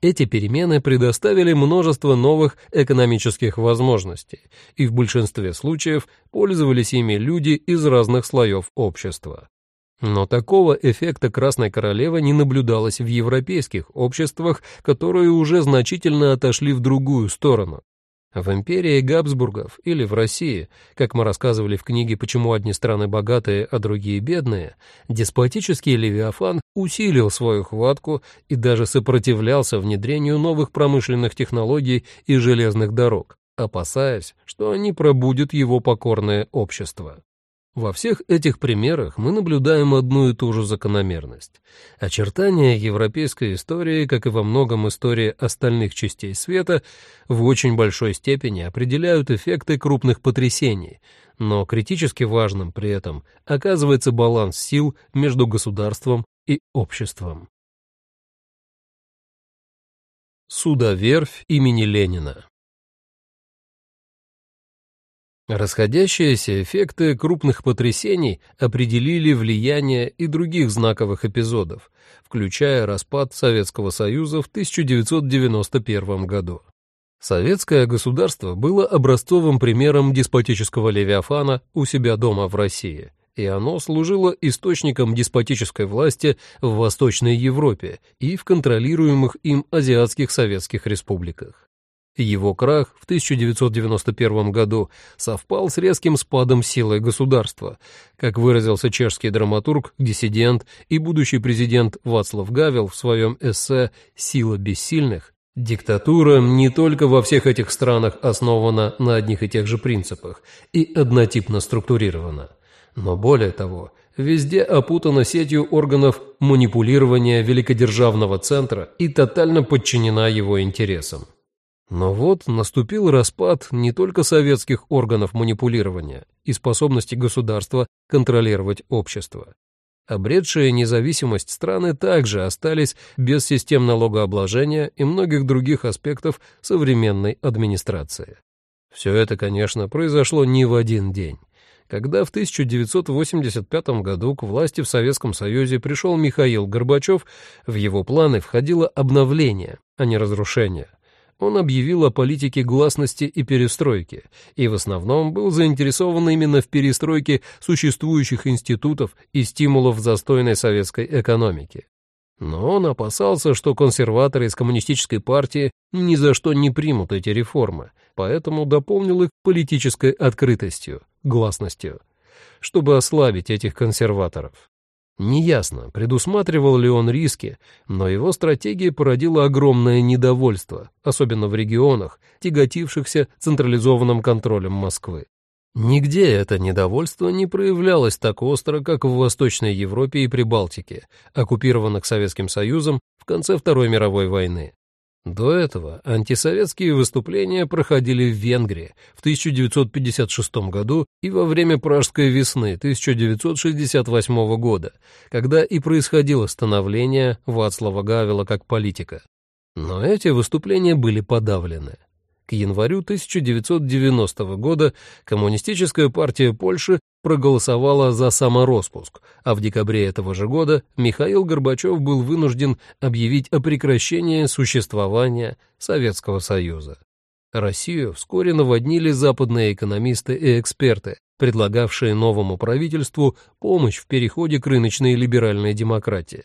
Эти перемены предоставили множество новых экономических возможностей, и в большинстве случаев пользовались ими люди из разных слоев общества. Но такого эффекта Красной Королевы не наблюдалось в европейских обществах, которые уже значительно отошли в другую сторону. В империи Габсбургов или в России, как мы рассказывали в книге «Почему одни страны богатые, а другие бедные», деспотический Левиафан усилил свою хватку и даже сопротивлялся внедрению новых промышленных технологий и железных дорог, опасаясь, что они пробудят его покорное общество. Во всех этих примерах мы наблюдаем одну и ту же закономерность. Очертания европейской истории, как и во многом истории остальных частей света, в очень большой степени определяют эффекты крупных потрясений, но критически важным при этом оказывается баланс сил между государством и обществом. Судоверфь имени Ленина Расходящиеся эффекты крупных потрясений определили влияние и других знаковых эпизодов, включая распад Советского Союза в 1991 году. Советское государство было образцовым примером деспотического левиафана у себя дома в России, и оно служило источником деспотической власти в Восточной Европе и в контролируемых им азиатских советских республиках. Его крах в 1991 году совпал с резким спадом силы государства, как выразился чешский драматург, диссидент и будущий президент Вацлав Гавел в своем эссе «Сила бессильных». Диктатура не только во всех этих странах основана на одних и тех же принципах и однотипно структурирована, но более того, везде опутана сетью органов манипулирования великодержавного центра и тотально подчинена его интересам. Но вот наступил распад не только советских органов манипулирования и способности государства контролировать общество. Обретшие независимость страны также остались без систем налогообложения и многих других аспектов современной администрации. Все это, конечно, произошло не в один день. Когда в 1985 году к власти в Советском Союзе пришел Михаил Горбачев, в его планы входило обновление, а не разрушение он объявил о политике гласности и перестройки, и в основном был заинтересован именно в перестройке существующих институтов и стимулов застойной советской экономики. Но он опасался, что консерваторы из коммунистической партии ни за что не примут эти реформы, поэтому дополнил их политической открытостью, гласностью, чтобы ослабить этих консерваторов. Неясно, предусматривал ли он риски, но его стратегия породила огромное недовольство, особенно в регионах, тяготившихся централизованным контролем Москвы. Нигде это недовольство не проявлялось так остро, как в Восточной Европе и Прибалтике, оккупированных Советским Союзом в конце Второй мировой войны. До этого антисоветские выступления проходили в Венгрии в 1956 году и во время Пражской весны 1968 года, когда и происходило становление Вацлава Гавела как политика. Но эти выступления были подавлены. К январю 1990 года Коммунистическая партия Польши проголосовала за самороспуск, а в декабре этого же года Михаил Горбачев был вынужден объявить о прекращении существования Советского Союза. Россию вскоре наводнили западные экономисты и эксперты, предлагавшие новому правительству помощь в переходе к рыночной либеральной демократии.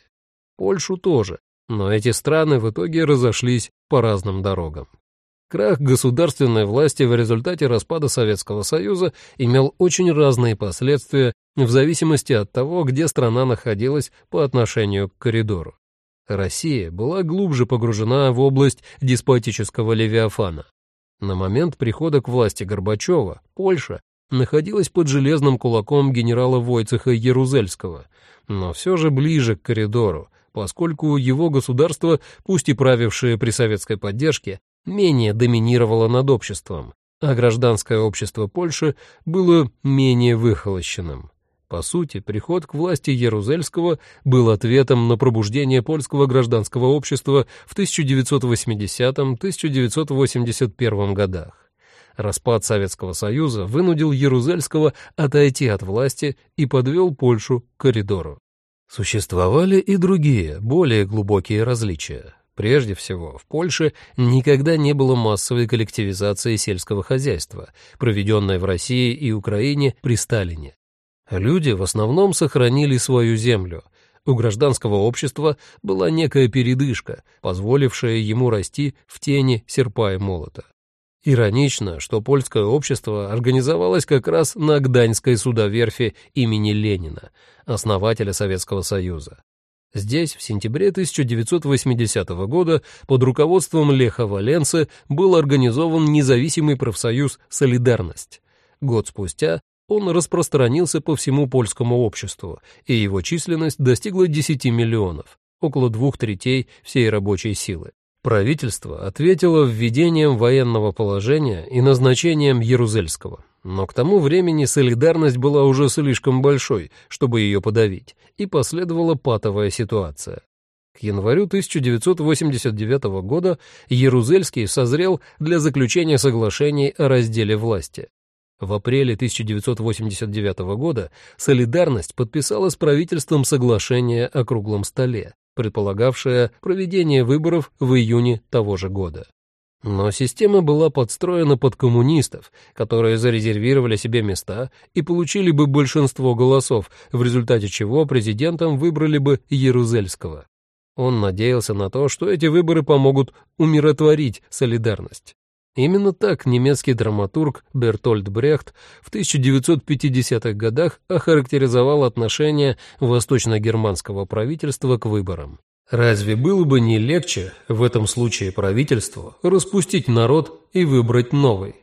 Польшу тоже, но эти страны в итоге разошлись по разным дорогам. Крах государственной власти в результате распада Советского Союза имел очень разные последствия в зависимости от того, где страна находилась по отношению к коридору. Россия была глубже погружена в область деспотического левиафана. На момент прихода к власти Горбачева Польша находилась под железным кулаком генерала Войцеха Ярузельского, но все же ближе к коридору, поскольку его государство, пусть и правившее при советской поддержке, менее доминировало над обществом, а гражданское общество Польши было менее выхолощенным. По сути, приход к власти Ярузельского был ответом на пробуждение польского гражданского общества в 1980-1981 годах. Распад Советского Союза вынудил Ярузельского отойти от власти и подвел Польшу к коридору. Существовали и другие, более глубокие различия. Прежде всего, в Польше никогда не было массовой коллективизации сельского хозяйства, проведенной в России и Украине при Сталине. Люди в основном сохранили свою землю. У гражданского общества была некая передышка, позволившая ему расти в тени серпа и молота. Иронично, что польское общество организовалось как раз на Гданьской судоверфи имени Ленина, основателя Советского Союза. Здесь в сентябре 1980 года под руководством Леха Валенцы был организован независимый профсоюз «Солидарность». Год спустя он распространился по всему польскому обществу, и его численность достигла 10 миллионов, около двух третей всей рабочей силы. Правительство ответило введением военного положения и назначением Ярузельского, но к тому времени солидарность была уже слишком большой, чтобы ее подавить, и последовала патовая ситуация. К январю 1989 года Ярузельский созрел для заключения соглашений о разделе власти. В апреле 1989 года «Солидарность» подписала с правительством соглашение о круглом столе, предполагавшее проведение выборов в июне того же года. Но система была подстроена под коммунистов, которые зарезервировали себе места и получили бы большинство голосов, в результате чего президентом выбрали бы Ярузельского. Он надеялся на то, что эти выборы помогут умиротворить солидарность. Именно так немецкий драматург Бертольд Брехт в 1950-х годах охарактеризовал отношение восточно-германского правительства к выборам. Разве было бы не легче в этом случае правительству распустить народ и выбрать новый?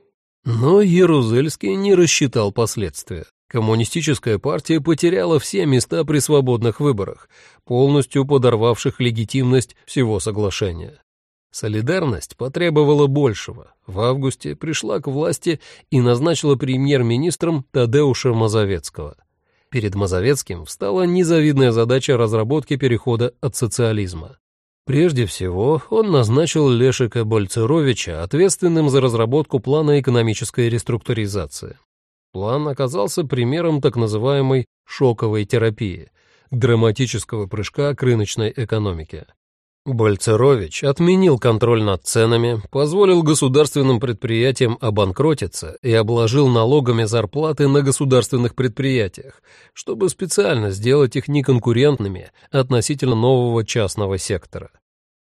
Но Ярузельский не рассчитал последствия. Коммунистическая партия потеряла все места при свободных выборах, полностью подорвавших легитимность всего соглашения. Солидарность потребовала большего. В августе пришла к власти и назначила премьер-министром Тадеуша Мазовецкого. Перед Мазовецким встала незавидная задача разработки перехода от социализма. Прежде всего, он назначил Лешика Больцеровича ответственным за разработку плана экономической реструктуризации. План оказался примером так называемой «шоковой терапии», драматического прыжка к рыночной экономике. Больцерович отменил контроль над ценами, позволил государственным предприятиям обанкротиться и обложил налогами зарплаты на государственных предприятиях, чтобы специально сделать их неконкурентными относительно нового частного сектора.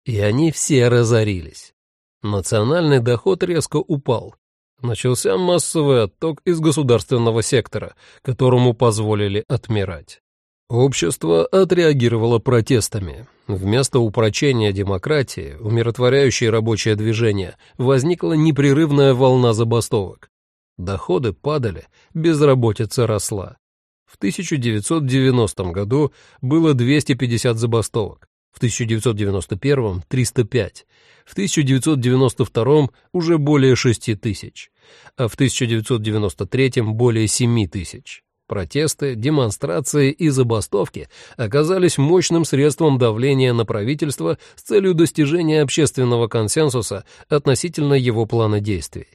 И они все разорились. Национальный доход резко упал. Начался массовый отток из государственного сектора, которому позволили отмирать. Общество отреагировало протестами. Вместо упрочения демократии, умиротворяющей рабочее движение, возникла непрерывная волна забастовок. Доходы падали, безработица росла. В 1990 году было 250 забастовок, в 1991 – 305, в 1992 уже более 6 тысяч, а в 1993 более 7 тысяч. Протесты, демонстрации и забастовки оказались мощным средством давления на правительство с целью достижения общественного консенсуса относительно его плана действий.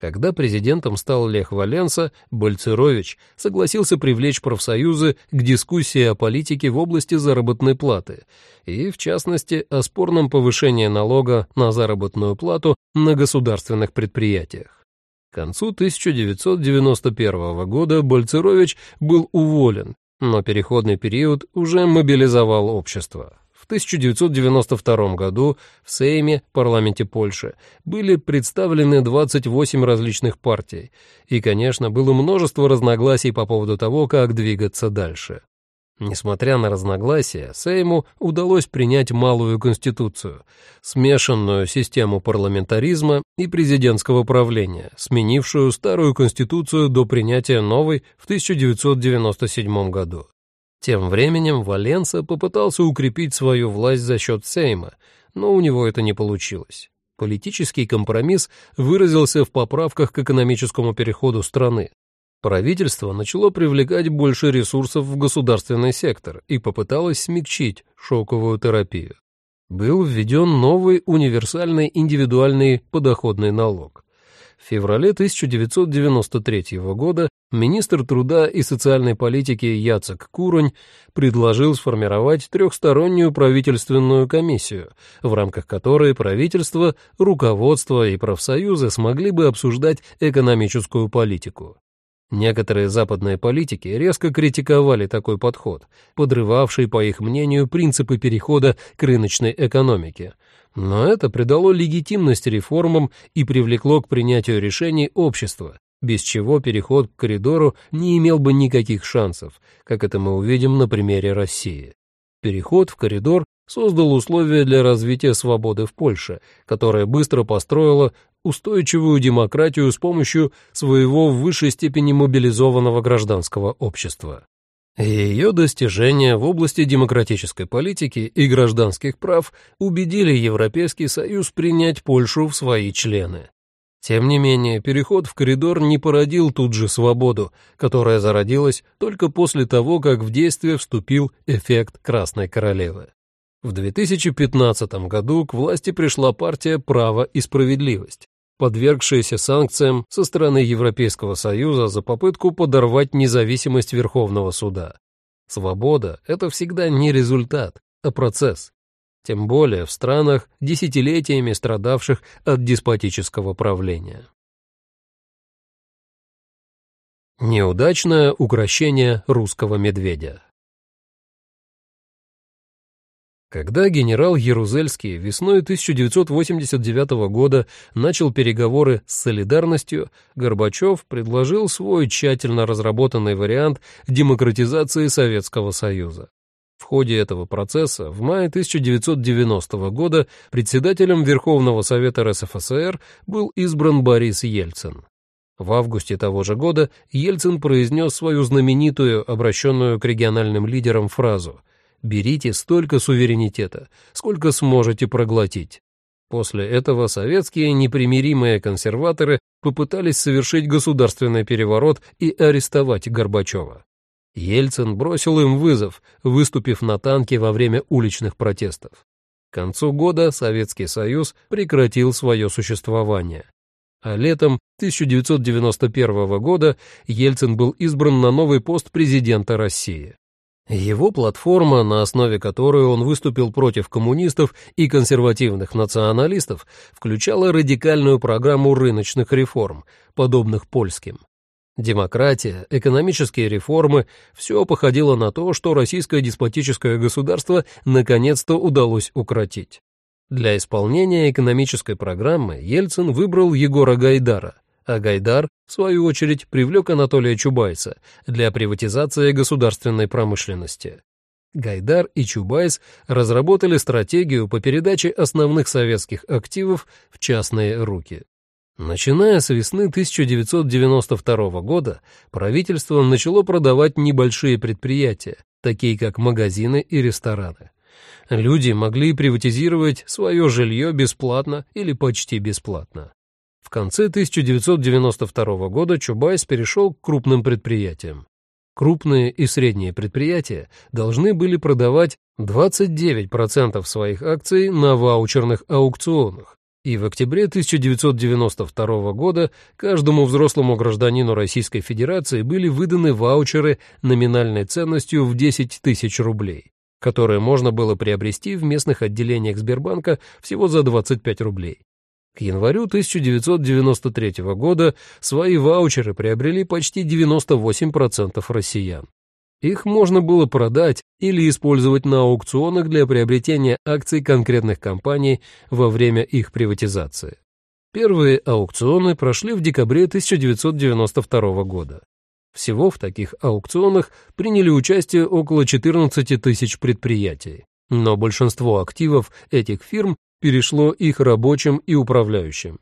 Когда президентом стал Лех Валенса, Больцерович согласился привлечь профсоюзы к дискуссии о политике в области заработной платы и, в частности, о спорном повышении налога на заработную плату на государственных предприятиях. К концу 1991 года Больцерович был уволен, но переходный период уже мобилизовал общество. В 1992 году в Сейме, парламенте Польши, были представлены 28 различных партий, и, конечно, было множество разногласий по поводу того, как двигаться дальше. Несмотря на разногласия, Сейму удалось принять малую конституцию, смешанную систему парламентаризма и президентского правления, сменившую старую конституцию до принятия новой в 1997 году. Тем временем Валенса попытался укрепить свою власть за счет Сейма, но у него это не получилось. Политический компромисс выразился в поправках к экономическому переходу страны, Правительство начало привлекать больше ресурсов в государственный сектор и попыталось смягчить шоковую терапию. Был введен новый универсальный индивидуальный подоходный налог. В феврале 1993 года министр труда и социальной политики Яцек Куронь предложил сформировать трехстороннюю правительственную комиссию, в рамках которой правительство, руководство и профсоюзы смогли бы обсуждать экономическую политику. Некоторые западные политики резко критиковали такой подход, подрывавший, по их мнению, принципы перехода к рыночной экономике. Но это придало легитимность реформам и привлекло к принятию решений общества, без чего переход к коридору не имел бы никаких шансов, как это мы увидим на примере России. Переход в коридор создал условия для развития свободы в Польше, которая быстро построила устойчивую демократию с помощью своего в высшей степени мобилизованного гражданского общества. Ее достижения в области демократической политики и гражданских прав убедили Европейский Союз принять Польшу в свои члены. Тем не менее, переход в коридор не породил тут же свободу, которая зародилась только после того, как в действие вступил эффект Красной Королевы. В 2015 году к власти пришла партия «Право и справедливость», подвергшаяся санкциям со стороны Европейского Союза за попытку подорвать независимость Верховного суда. Свобода — это всегда не результат, а процесс. Тем более в странах, десятилетиями страдавших от деспотического правления. Неудачное укрощение русского медведя Когда генерал Ярузельский весной 1989 года начал переговоры с «Солидарностью», Горбачев предложил свой тщательно разработанный вариант демократизации Советского Союза. В ходе этого процесса в мае 1990 года председателем Верховного Совета РСФСР был избран Борис Ельцин. В августе того же года Ельцин произнес свою знаменитую, обращенную к региональным лидерам фразу – берите столько суверенитета, сколько сможете проглотить. После этого советские непримиримые консерваторы попытались совершить государственный переворот и арестовать Горбачева. Ельцин бросил им вызов, выступив на танке во время уличных протестов. К концу года Советский Союз прекратил свое существование. А летом 1991 года Ельцин был избран на новый пост президента России. Его платформа, на основе которой он выступил против коммунистов и консервативных националистов, включала радикальную программу рыночных реформ, подобных польским. Демократия, экономические реформы – все походило на то, что российское деспотическое государство наконец-то удалось укротить. Для исполнения экономической программы Ельцин выбрал Егора Гайдара – а Гайдар, в свою очередь, привлек Анатолия Чубайса для приватизации государственной промышленности. Гайдар и Чубайс разработали стратегию по передаче основных советских активов в частные руки. Начиная с весны 1992 года правительство начало продавать небольшие предприятия, такие как магазины и рестораны. Люди могли приватизировать свое жилье бесплатно или почти бесплатно. В конце 1992 года Чубайс перешел к крупным предприятиям. Крупные и средние предприятия должны были продавать 29% своих акций на ваучерных аукционах, и в октябре 1992 года каждому взрослому гражданину Российской Федерации были выданы ваучеры номинальной ценностью в 10 тысяч рублей, которые можно было приобрести в местных отделениях Сбербанка всего за 25 рублей. К январю 1993 года свои ваучеры приобрели почти 98% россиян. Их можно было продать или использовать на аукционах для приобретения акций конкретных компаний во время их приватизации. Первые аукционы прошли в декабре 1992 года. Всего в таких аукционах приняли участие около 14 тысяч предприятий, но большинство активов этих фирм перешло их рабочим и управляющим.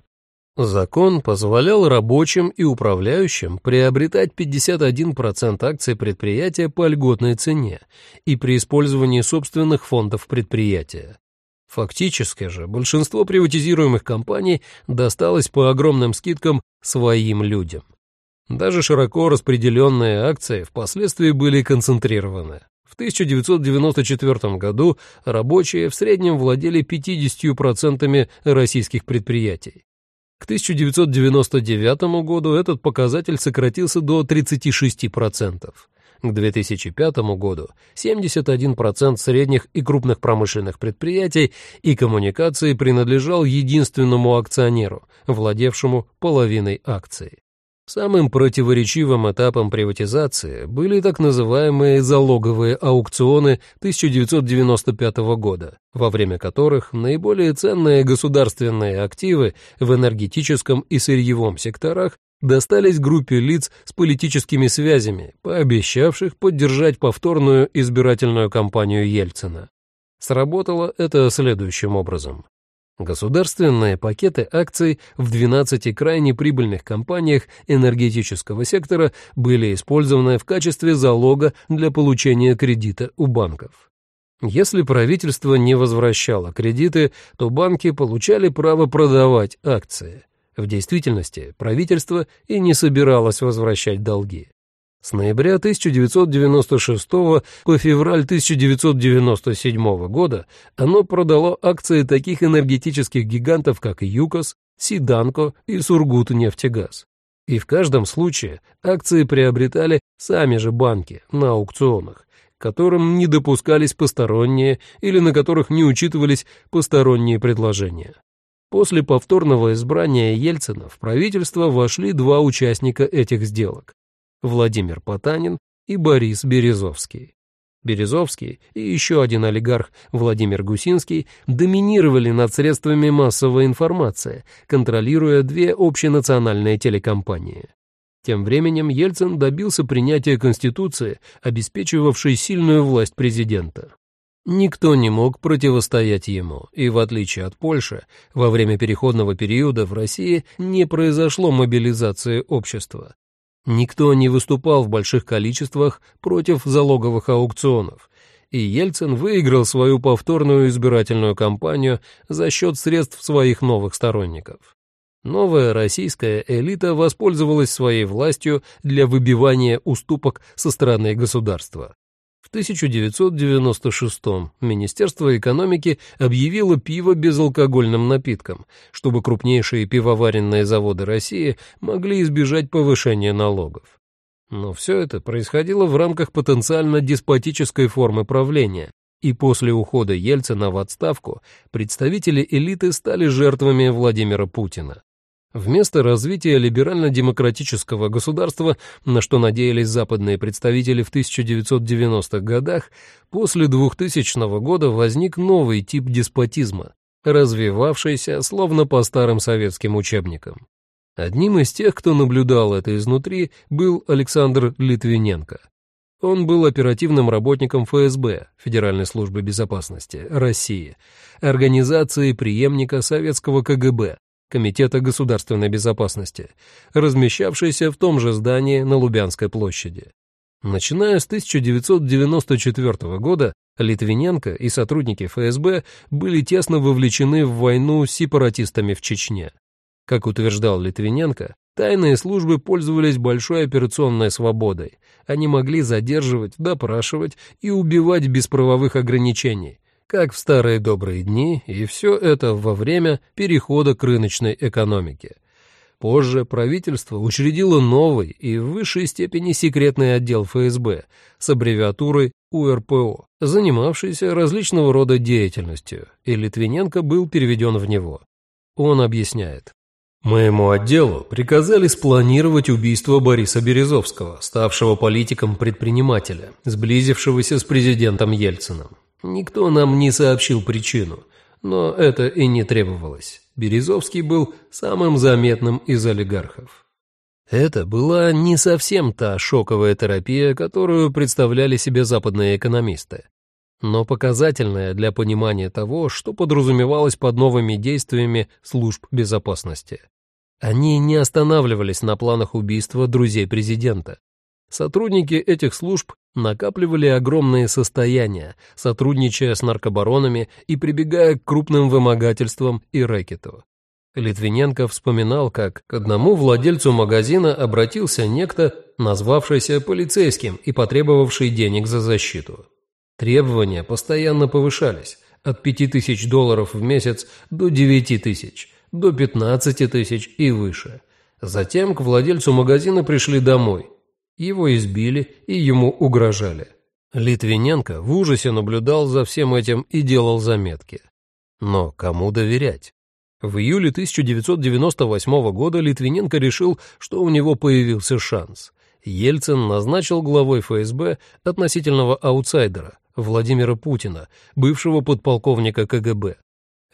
Закон позволял рабочим и управляющим приобретать 51% акций предприятия по льготной цене и при использовании собственных фондов предприятия. Фактически же большинство приватизируемых компаний досталось по огромным скидкам своим людям. Даже широко распределенные акции впоследствии были концентрированы. В 1994 году рабочие в среднем владели 50% российских предприятий. К 1999 году этот показатель сократился до 36%. К 2005 году 71% средних и крупных промышленных предприятий и коммуникаций принадлежал единственному акционеру, владевшему половиной акций. Самым противоречивым этапом приватизации были так называемые залоговые аукционы 1995 года, во время которых наиболее ценные государственные активы в энергетическом и сырьевом секторах достались группе лиц с политическими связями, пообещавших поддержать повторную избирательную кампанию Ельцина. Сработало это следующим образом. Государственные пакеты акций в 12 крайне прибыльных компаниях энергетического сектора были использованы в качестве залога для получения кредита у банков. Если правительство не возвращало кредиты, то банки получали право продавать акции. В действительности правительство и не собиралось возвращать долги. С ноября 1996 по февраль 1997 года оно продало акции таких энергетических гигантов, как ЮКОС, Сиданко и Сургутнефтегаз. И в каждом случае акции приобретали сами же банки на аукционах, которым не допускались посторонние или на которых не учитывались посторонние предложения. После повторного избрания Ельцина в правительство вошли два участника этих сделок Владимир Потанин и Борис Березовский. Березовский и еще один олигарх Владимир Гусинский доминировали над средствами массовой информации, контролируя две общенациональные телекомпании. Тем временем Ельцин добился принятия Конституции, обеспечивавшей сильную власть президента. Никто не мог противостоять ему, и в отличие от Польши, во время переходного периода в России не произошло мобилизации общества. Никто не выступал в больших количествах против залоговых аукционов, и Ельцин выиграл свою повторную избирательную кампанию за счет средств своих новых сторонников. Новая российская элита воспользовалась своей властью для выбивания уступок со стороны государства. 1996 Министерство экономики объявило пиво безалкогольным напитком, чтобы крупнейшие пивоваренные заводы России могли избежать повышения налогов. Но все это происходило в рамках потенциально деспотической формы правления, и после ухода Ельцина в отставку представители элиты стали жертвами Владимира Путина. Вместо развития либерально-демократического государства, на что надеялись западные представители в 1990-х годах, после 2000 года возник новый тип деспотизма, развивавшийся словно по старым советским учебникам. Одним из тех, кто наблюдал это изнутри, был Александр Литвиненко. Он был оперативным работником ФСБ, Федеральной службы безопасности России, организации преемника советского КГБ, Комитета государственной безопасности, размещавшийся в том же здании на Лубянской площади. Начиная с 1994 года Литвиненко и сотрудники ФСБ были тесно вовлечены в войну с сепаратистами в Чечне. Как утверждал Литвиненко, тайные службы пользовались большой операционной свободой. Они могли задерживать, допрашивать и убивать без правовых ограничений, как в старые добрые дни, и все это во время перехода к рыночной экономике. Позже правительство учредило новый и в высшей степени секретный отдел ФСБ с аббревиатурой УРПО, занимавшийся различного рода деятельностью, и Литвиненко был переведен в него. Он объясняет. Моему отделу приказали спланировать убийство Бориса Березовского, ставшего политиком-предпринимателя, сблизившегося с президентом Ельциным. Никто нам не сообщил причину, но это и не требовалось. Березовский был самым заметным из олигархов. Это была не совсем та шоковая терапия, которую представляли себе западные экономисты, но показательная для понимания того, что подразумевалось под новыми действиями служб безопасности. Они не останавливались на планах убийства друзей президента. Сотрудники этих служб накапливали огромные состояния, сотрудничая с наркобаронами и прибегая к крупным вымогательствам и рэкету. Литвиненко вспоминал, как к одному владельцу магазина обратился некто, назвавшийся полицейским и потребовавший денег за защиту. Требования постоянно повышались от 5000 долларов в месяц до 9 тысяч, до 15 тысяч и выше. Затем к владельцу магазина пришли домой. Его избили и ему угрожали. Литвиненко в ужасе наблюдал за всем этим и делал заметки. Но кому доверять? В июле 1998 года Литвиненко решил, что у него появился шанс. Ельцин назначил главой ФСБ относительного аутсайдера Владимира Путина, бывшего подполковника КГБ.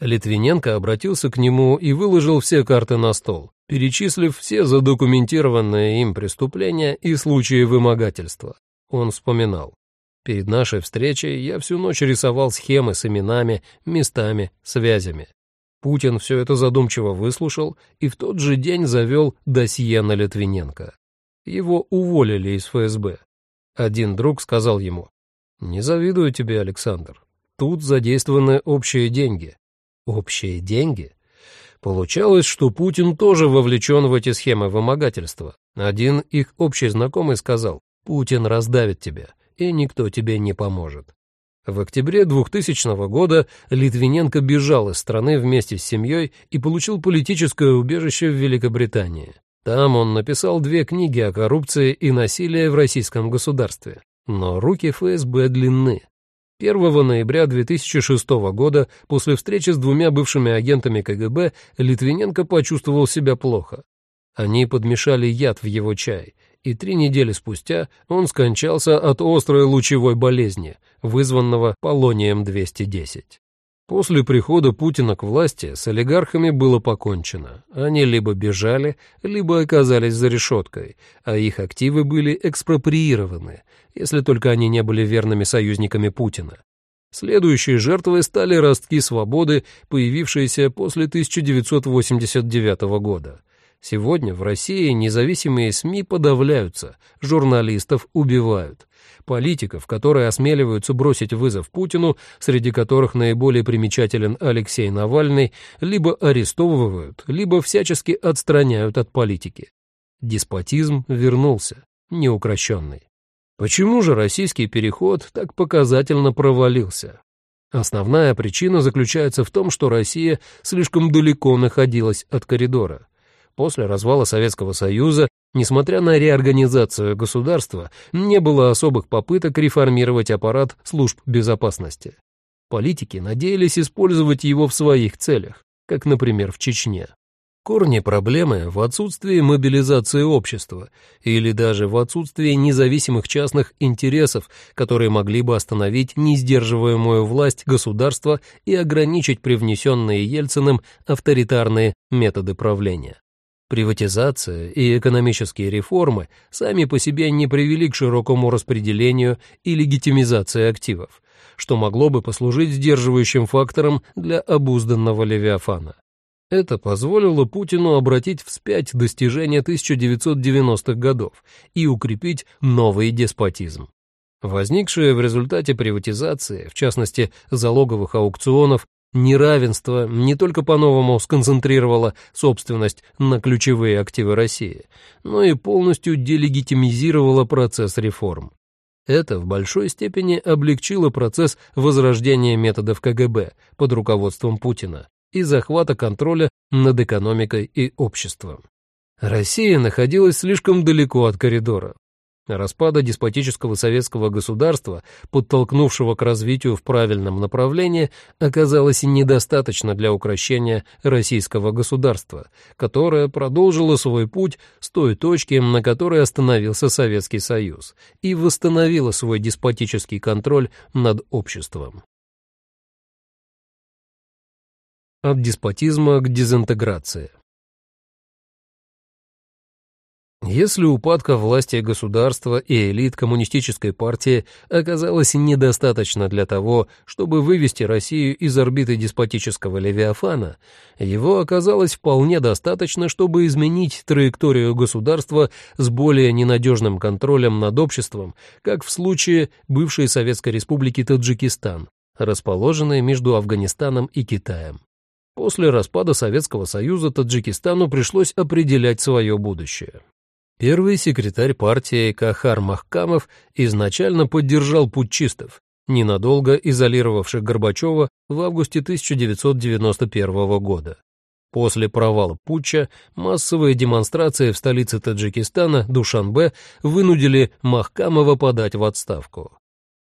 Литвиненко обратился к нему и выложил все карты на стол, перечислив все задокументированные им преступления и случаи вымогательства. Он вспоминал. Перед нашей встречей я всю ночь рисовал схемы с именами, местами, связями. Путин все это задумчиво выслушал и в тот же день завел досье на Литвиненко. Его уволили из ФСБ. Один друг сказал ему, «Не завидую тебе, Александр. Тут задействованы общие деньги». «Общие деньги?» Получалось, что Путин тоже вовлечен в эти схемы вымогательства. Один их общий знакомый сказал, «Путин раздавит тебя, и никто тебе не поможет». В октябре 2000 года Литвиненко бежал из страны вместе с семьей и получил политическое убежище в Великобритании. Там он написал две книги о коррупции и насилии в российском государстве. Но руки ФСБ длинны. 1 ноября 2006 года, после встречи с двумя бывшими агентами КГБ, Литвиненко почувствовал себя плохо. Они подмешали яд в его чай, и три недели спустя он скончался от острой лучевой болезни, вызванного полонием-210. После прихода Путина к власти с олигархами было покончено. Они либо бежали, либо оказались за решеткой, а их активы были экспроприированы, если только они не были верными союзниками Путина. Следующей жертвой стали ростки свободы, появившиеся после 1989 года. Сегодня в России независимые СМИ подавляются, журналистов убивают. Политиков, которые осмеливаются бросить вызов Путину, среди которых наиболее примечателен Алексей Навальный, либо арестовывают, либо всячески отстраняют от политики. Деспотизм вернулся, неукрощенный. Почему же российский переход так показательно провалился? Основная причина заключается в том, что Россия слишком далеко находилась от коридора. После развала Советского Союза, несмотря на реорганизацию государства, не было особых попыток реформировать аппарат служб безопасности. Политики надеялись использовать его в своих целях, как, например, в Чечне. Корни проблемы в отсутствии мобилизации общества или даже в отсутствии независимых частных интересов, которые могли бы остановить несдерживаемую власть государства и ограничить привнесенные Ельциным авторитарные методы правления. Приватизация и экономические реформы сами по себе не привели к широкому распределению и легитимизации активов, что могло бы послужить сдерживающим фактором для обузданного Левиафана. Это позволило Путину обратить вспять достижения 1990-х годов и укрепить новый деспотизм. Возникшее в результате приватизации, в частности залоговых аукционов, Неравенство не только по-новому сконцентрировало собственность на ключевые активы России, но и полностью делегитимизировало процесс реформ. Это в большой степени облегчило процесс возрождения методов КГБ под руководством Путина и захвата контроля над экономикой и обществом. Россия находилась слишком далеко от коридора, Распада деспотического советского государства, подтолкнувшего к развитию в правильном направлении, оказалось недостаточно для укрощения российского государства, которое продолжило свой путь с той точки, на которой остановился Советский Союз, и восстановило свой деспотический контроль над обществом. От деспотизма к дезинтеграции Если упадка власти государства и элит коммунистической партии оказалось недостаточно для того, чтобы вывести Россию из орбиты деспотического Левиафана, его оказалось вполне достаточно, чтобы изменить траекторию государства с более ненадежным контролем над обществом, как в случае бывшей Советской Республики Таджикистан, расположенной между Афганистаном и Китаем. После распада Советского Союза Таджикистану пришлось определять свое будущее. Первый секретарь партии Кахар Махкамов изначально поддержал путчистов, ненадолго изолировавших Горбачева в августе 1991 года. После провала путча массовые демонстрации в столице Таджикистана, Душанбе, вынудили Махкамова подать в отставку.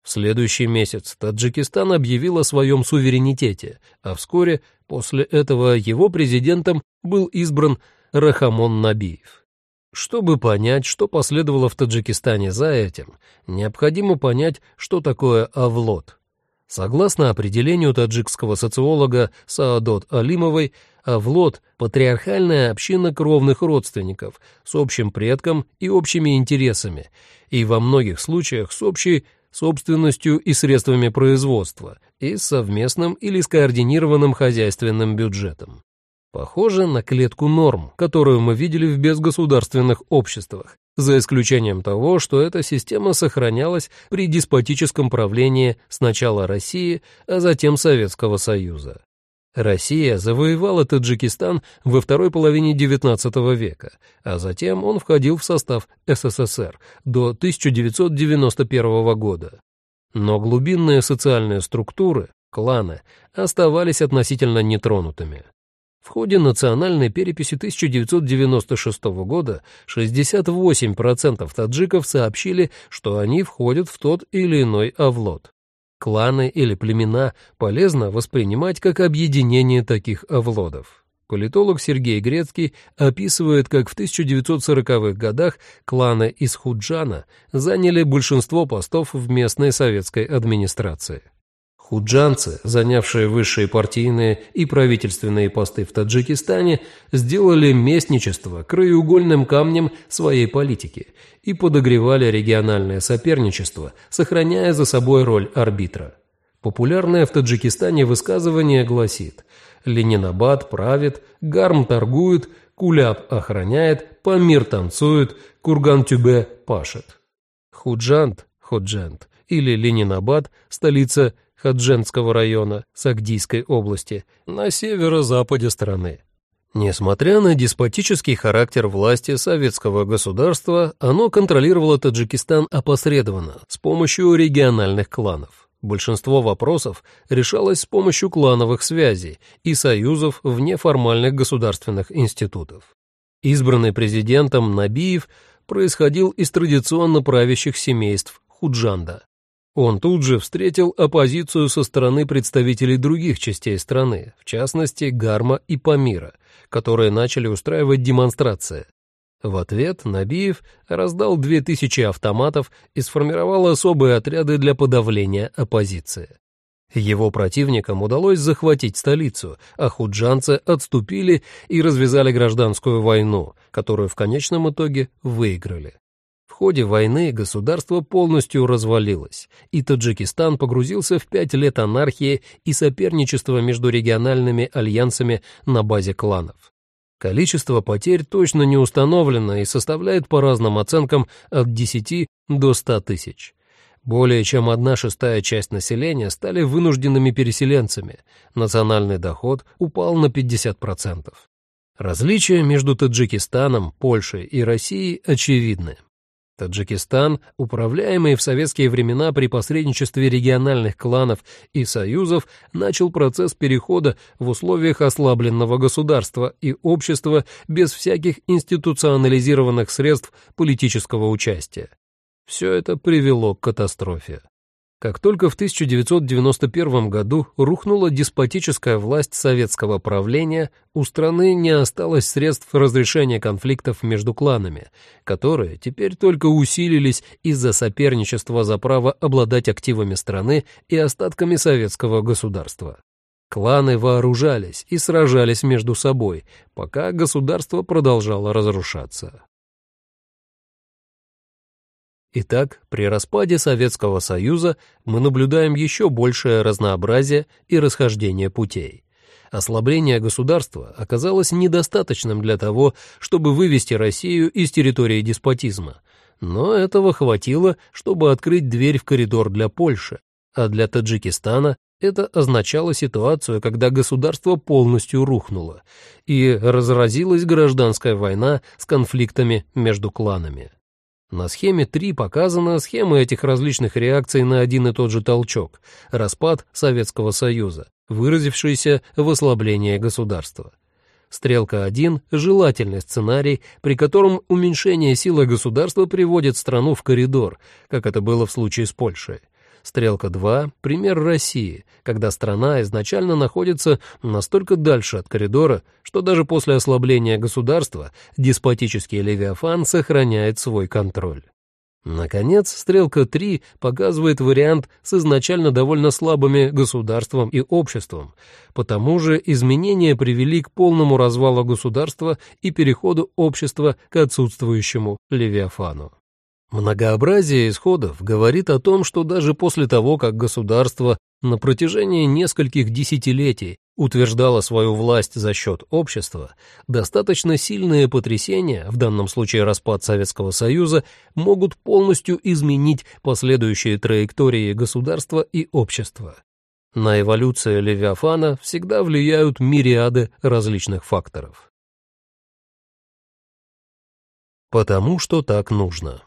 В следующий месяц Таджикистан объявил о своем суверенитете, а вскоре после этого его президентом был избран Рахамон Набиев. Чтобы понять, что последовало в Таджикистане за этим, необходимо понять, что такое Авлот. Согласно определению таджикского социолога Саадот Алимовой, Авлот – патриархальная община кровных родственников с общим предком и общими интересами, и во многих случаях с общей собственностью и средствами производства, и с совместным или скоординированным хозяйственным бюджетом. Похоже на клетку норм, которую мы видели в безгосударственных обществах, за исключением того, что эта система сохранялась при деспотическом правлении сначала России, а затем Советского Союза. Россия завоевала Таджикистан во второй половине XIX века, а затем он входил в состав СССР до 1991 года. Но глубинные социальные структуры, кланы, оставались относительно нетронутыми. В ходе национальной переписи 1996 года 68% таджиков сообщили, что они входят в тот или иной авлот. Кланы или племена полезно воспринимать как объединение таких авлодов. Политолог Сергей Грецкий описывает, как в 1940-х годах кланы из Худжана заняли большинство постов в местной советской администрации. Худжанцы, занявшие высшие партийные и правительственные посты в Таджикистане, сделали местничество краеугольным камнем своей политики и подогревали региональное соперничество, сохраняя за собой роль арбитра. Популярное в Таджикистане высказывание гласит «Ленинабад правит, Гарм торгует, Куляб охраняет, Памир танцует, Курган-Тюбе пашет». Худжант, Худжант или Ленинабад, столица Хадженского района Сагдийской области на северо-западе страны. Несмотря на деспотический характер власти советского государства, оно контролировало Таджикистан опосредованно, с помощью региональных кланов. Большинство вопросов решалось с помощью клановых связей и союзов вне формальных государственных институтов. Избранный президентом Набиев происходил из традиционно правящих семейств Худжанда. Он тут же встретил оппозицию со стороны представителей других частей страны, в частности Гарма и Памира, которые начали устраивать демонстрации. В ответ Набиев раздал 2000 автоматов и сформировал особые отряды для подавления оппозиции. Его противникам удалось захватить столицу, а худжанцы отступили и развязали гражданскую войну, которую в конечном итоге выиграли ходе войны государство полностью развалилось, и Таджикистан погрузился в пять лет анархии и соперничества между региональными альянсами на базе кланов. Количество потерь точно не установлено и составляет по разным оценкам от 10 до 100 тысяч. Более чем одна шестая часть населения стали вынужденными переселенцами, национальный доход упал на 50%. Различия между Таджикистаном, Польшей и Россией очевидны. Таджикистан, управляемый в советские времена при посредничестве региональных кланов и союзов, начал процесс перехода в условиях ослабленного государства и общества без всяких институционализированных средств политического участия. Все это привело к катастрофе. Как только в 1991 году рухнула деспотическая власть советского правления, у страны не осталось средств разрешения конфликтов между кланами, которые теперь только усилились из-за соперничества за право обладать активами страны и остатками советского государства. Кланы вооружались и сражались между собой, пока государство продолжало разрушаться. Итак, при распаде Советского Союза мы наблюдаем еще большее разнообразие и расхождение путей. Ослабление государства оказалось недостаточным для того, чтобы вывести Россию из территории деспотизма, но этого хватило, чтобы открыть дверь в коридор для Польши, а для Таджикистана это означало ситуацию, когда государство полностью рухнуло, и разразилась гражданская война с конфликтами между кланами. На схеме 3 показана схема этих различных реакций на один и тот же толчок – распад Советского Союза, выразившийся в ослаблении государства. Стрелка 1 – желательный сценарий, при котором уменьшение силы государства приводит страну в коридор, как это было в случае с Польшей. Стрелка 2 – пример России, когда страна изначально находится настолько дальше от коридора, что даже после ослабления государства деспотический Левиафан сохраняет свой контроль. Наконец, стрелка 3 показывает вариант с изначально довольно слабыми государством и обществом. Потому же изменения привели к полному развалу государства и переходу общества к отсутствующему Левиафану. Многообразие исходов говорит о том, что даже после того, как государство на протяжении нескольких десятилетий утверждало свою власть за счет общества, достаточно сильные потрясения, в данном случае распад Советского Союза, могут полностью изменить последующие траектории государства и общества. На эволюцию Левиафана всегда влияют мириады различных факторов. Потому что так нужно.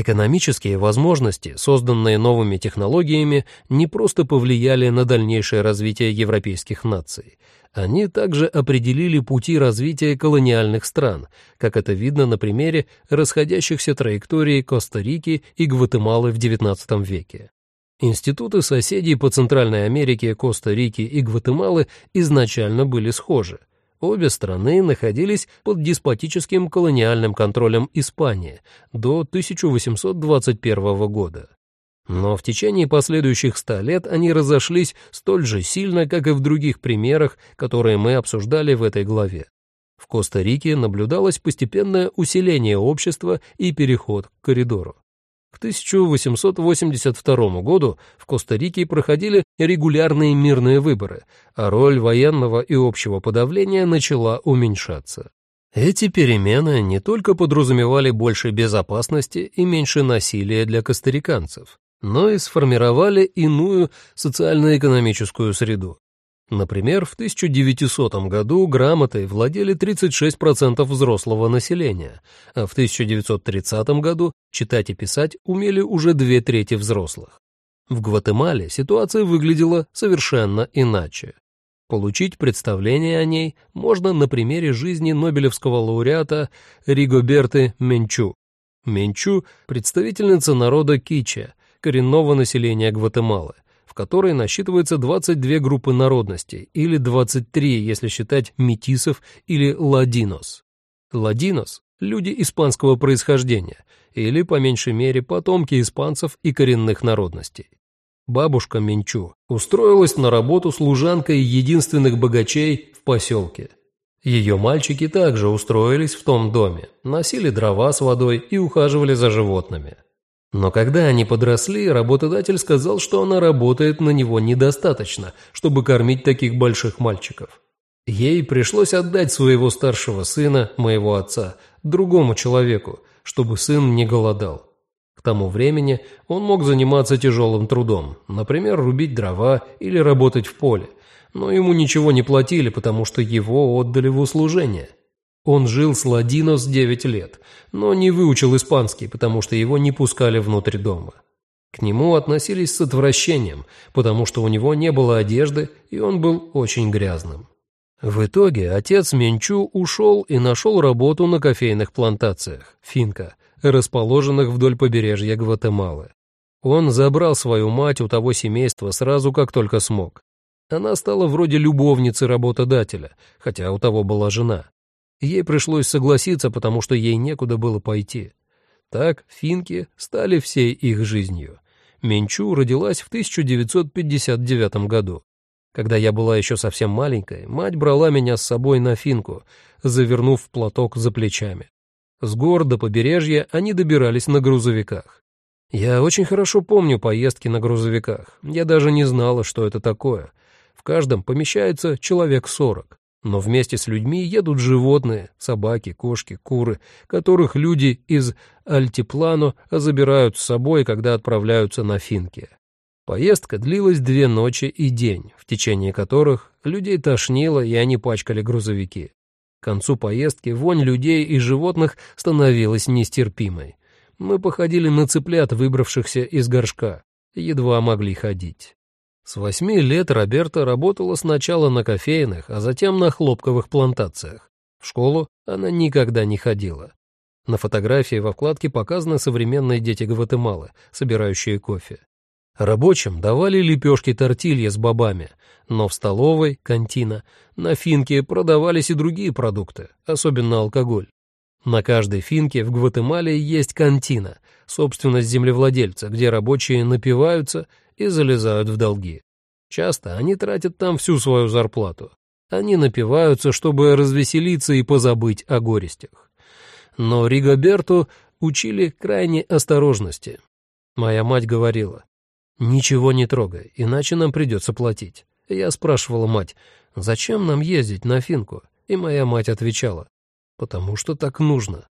Экономические возможности, созданные новыми технологиями, не просто повлияли на дальнейшее развитие европейских наций. Они также определили пути развития колониальных стран, как это видно на примере расходящихся траекторий Коста-Рики и Гватемалы в XIX веке. Институты соседей по Центральной Америке, Коста-Рики и Гватемалы изначально были схожи. Обе страны находились под деспотическим колониальным контролем Испании до 1821 года. Но в течение последующих ста лет они разошлись столь же сильно, как и в других примерах, которые мы обсуждали в этой главе. В Коста-Рике наблюдалось постепенное усиление общества и переход к коридору. К 1882 году в Коста-Рике проходили регулярные мирные выборы, а роль военного и общего подавления начала уменьшаться. Эти перемены не только подразумевали больше безопасности и меньше насилия для костариканцев, но и сформировали иную социально-экономическую среду. Например, в 1900 году грамотой владели 36% взрослого населения, а в 1930 году читать и писать умели уже две трети взрослых. В Гватемале ситуация выглядела совершенно иначе. Получить представление о ней можно на примере жизни Нобелевского лауреата Ригоберты Менчу. Менчу – представительница народа Кича, коренного населения Гватемалы – которой насчитывается 22 группы народностей, или 23, если считать метисов или ладинос. Ладинос – люди испанского происхождения, или, по меньшей мере, потомки испанцев и коренных народностей. Бабушка Менчу устроилась на работу служанкой единственных богачей в поселке. Ее мальчики также устроились в том доме, носили дрова с водой и ухаживали за животными. Но когда они подросли, работодатель сказал, что она работает на него недостаточно, чтобы кормить таких больших мальчиков. Ей пришлось отдать своего старшего сына, моего отца, другому человеку, чтобы сын не голодал. К тому времени он мог заниматься тяжелым трудом, например, рубить дрова или работать в поле, но ему ничего не платили, потому что его отдали в услужение. Он жил с Ладинос 9 лет, но не выучил испанский, потому что его не пускали внутрь дома. К нему относились с отвращением, потому что у него не было одежды, и он был очень грязным. В итоге отец Менчу ушел и нашел работу на кофейных плантациях, финка, расположенных вдоль побережья Гватемалы. Он забрал свою мать у того семейства сразу, как только смог. Она стала вроде любовницы работодателя, хотя у того была жена. Ей пришлось согласиться, потому что ей некуда было пойти. Так финки стали всей их жизнью. Менчу родилась в 1959 году. Когда я была еще совсем маленькой, мать брала меня с собой на финку, завернув в платок за плечами. С гор до побережья они добирались на грузовиках. Я очень хорошо помню поездки на грузовиках. Я даже не знала, что это такое. В каждом помещается человек сорок. Но вместе с людьми едут животные, собаки, кошки, куры, которых люди из Альтиплано забирают с собой, когда отправляются на финки. Поездка длилась две ночи и день, в течение которых людей тошнило, и они пачкали грузовики. К концу поездки вонь людей и животных становилась нестерпимой. Мы походили на цыплят, выбравшихся из горшка, едва могли ходить. С восьми лет Роберта работала сначала на кофейных, а затем на хлопковых плантациях. В школу она никогда не ходила. На фотографии во вкладке показаны современные дети Гватемалы, собирающие кофе. Рабочим давали лепешки тортилья с бобами, но в столовой, кантина, на финке продавались и другие продукты, особенно алкоголь. На каждой финке в Гватемале есть кантина, собственность землевладельца, где рабочие напиваются и залезают в долги. Часто они тратят там всю свою зарплату. Они напиваются, чтобы развеселиться и позабыть о горестях. Но Ригоберту учили крайней осторожности. Моя мать говорила, «Ничего не трогай, иначе нам придется платить». Я спрашивала мать, «Зачем нам ездить на финку?» И моя мать отвечала, «Потому что так нужно».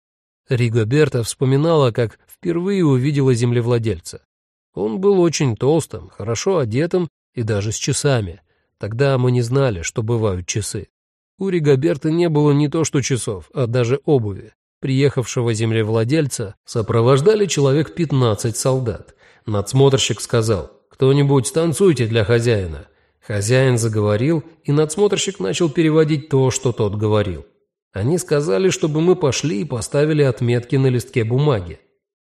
Ригоберта вспоминала, как впервые увидела землевладельца. Он был очень толстым, хорошо одетым и даже с часами. Тогда мы не знали, что бывают часы. У Ригоберта не было не то что часов, а даже обуви. Приехавшего землевладельца сопровождали человек 15 солдат. Надсмотрщик сказал, «Кто-нибудь станцуйте для хозяина». Хозяин заговорил, и надсмотрщик начал переводить то, что тот говорил. Они сказали, чтобы мы пошли и поставили отметки на листке бумаги.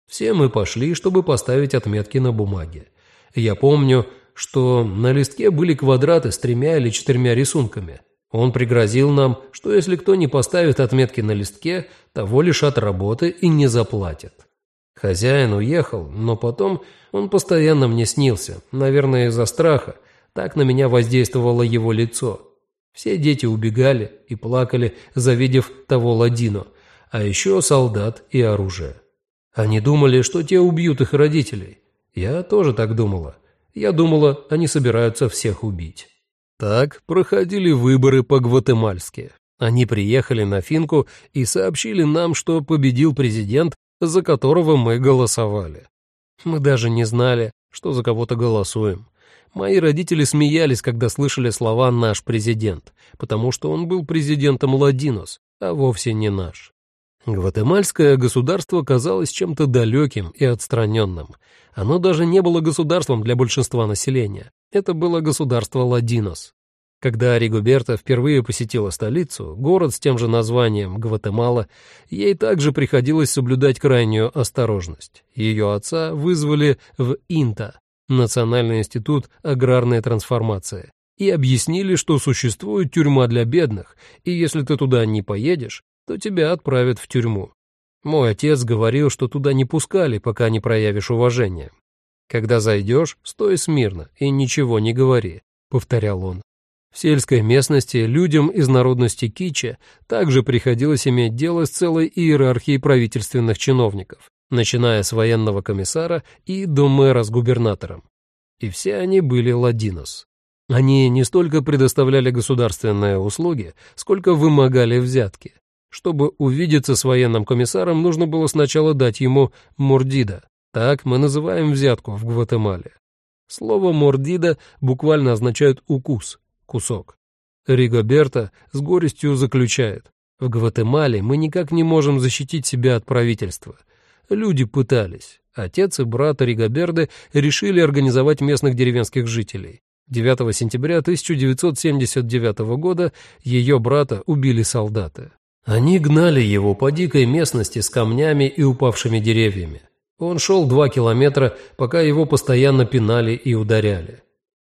Все мы пошли, чтобы поставить отметки на бумаге. Я помню, что на листке были квадраты с тремя или четырьмя рисунками. Он пригрозил нам, что если кто не поставит отметки на листке, того лишат работы и не заплатят. Хозяин уехал, но потом он постоянно мне снился, наверное, из-за страха. Так на меня воздействовало его лицо. Все дети убегали и плакали, завидев того ладино, а еще солдат и оружие. Они думали, что те убьют их родителей. Я тоже так думала. Я думала, они собираются всех убить. Так проходили выборы по-гватемальски. Они приехали на Финку и сообщили нам, что победил президент за которого мы голосовали. Мы даже не знали, что за кого-то голосуем. Мои родители смеялись, когда слышали слова «наш президент», потому что он был президентом Ладинос, а вовсе не наш. Гватемальское государство казалось чем-то далеким и отстраненным. Оно даже не было государством для большинства населения. Это было государство Ладинос. Когда Ригуберта впервые посетила столицу, город с тем же названием Гватемала, ей также приходилось соблюдать крайнюю осторожность. Ее отца вызвали в Инта, Национальный институт аграрной трансформации, и объяснили, что существует тюрьма для бедных, и если ты туда не поедешь, то тебя отправят в тюрьму. Мой отец говорил, что туда не пускали, пока не проявишь уважение. «Когда зайдешь, стой смирно и ничего не говори», — повторял он. В сельской местности людям из народности кича также приходилось иметь дело с целой иерархией правительственных чиновников, начиная с военного комиссара и до мэра с губернатором. И все они были ладинос. Они не столько предоставляли государственные услуги, сколько вымогали взятки. Чтобы увидеться с военным комиссаром, нужно было сначала дать ему мордида. Так мы называем взятку в Гватемале. Слово «мордида» буквально означает «укус», кусок. Ригоберта с горестью заключает. В Гватемале мы никак не можем защитить себя от правительства. Люди пытались. Отец и брат Ригоберды решили организовать местных деревенских жителей. 9 сентября 1979 года ее брата убили солдаты. Они гнали его по дикой местности с камнями и упавшими деревьями. Он шел два километра, пока его постоянно пинали и ударяли.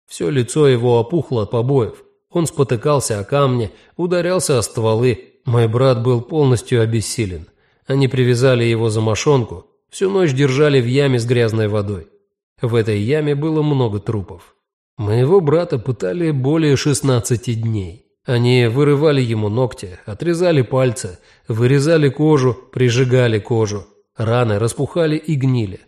Все лицо его опухло от побоев. Он спотыкался о камни, ударялся о стволы. Мой брат был полностью обессилен. Они привязали его за мошонку, всю ночь держали в яме с грязной водой. В этой яме было много трупов. Моего брата пытали более 16 дней. Они вырывали ему ногти, отрезали пальцы, вырезали кожу, прижигали кожу. Раны распухали и гнили.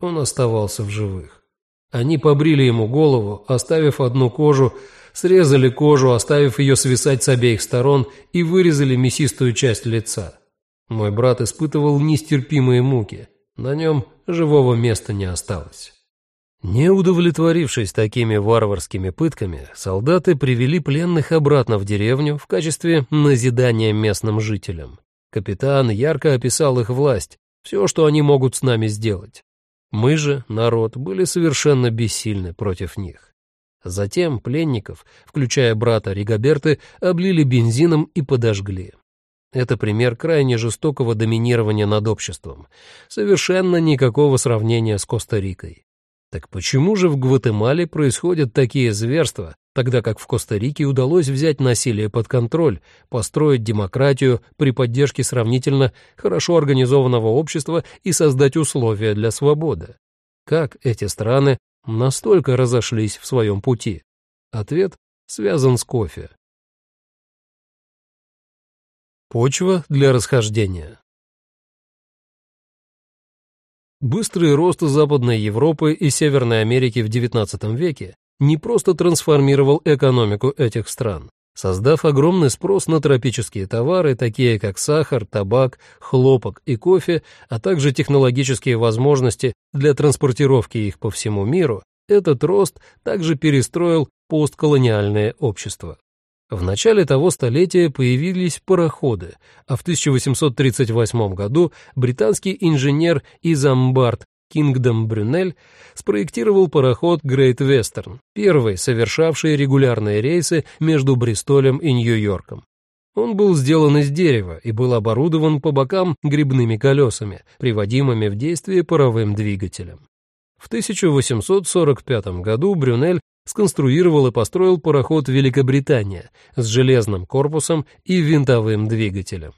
Он оставался в живых. Они побрили ему голову, оставив одну кожу, срезали кожу, оставив ее свисать с обеих сторон и вырезали мясистую часть лица. Мой брат испытывал нестерпимые муки. На нем живого места не осталось. Не удовлетворившись такими варварскими пытками, солдаты привели пленных обратно в деревню в качестве назидания местным жителям. Капитан ярко описал их власть, все, что они могут с нами сделать. Мы же, народ, были совершенно бессильны против них. Затем пленников, включая брата Ригаберты, облили бензином и подожгли. Это пример крайне жестокого доминирования над обществом. Совершенно никакого сравнения с Коста-Рикой. Так почему же в Гватемале происходят такие зверства, тогда как в Коста-Рике удалось взять насилие под контроль, построить демократию при поддержке сравнительно хорошо организованного общества и создать условия для свободы? Как эти страны настолько разошлись в своем пути? Ответ связан с кофе. Почва для расхождения Быстрый рост Западной Европы и Северной Америки в XIX веке не просто трансформировал экономику этих стран, создав огромный спрос на тропические товары, такие как сахар, табак, хлопок и кофе, а также технологические возможности для транспортировки их по всему миру, этот рост также перестроил постколониальное общество. В начале того столетия появились пароходы, а в 1838 году британский инженер Изамбард Кингдом Брюнель спроектировал пароход Great Western, первый совершавший регулярные рейсы между Бристолем и Нью-Йорком. Он был сделан из дерева и был оборудован по бокам грибными колесами, приводимыми в действие паровым двигателем. В 1845 году Брюнель сконструировал и построил пароход «Великобритания» с железным корпусом и винтовым двигателем.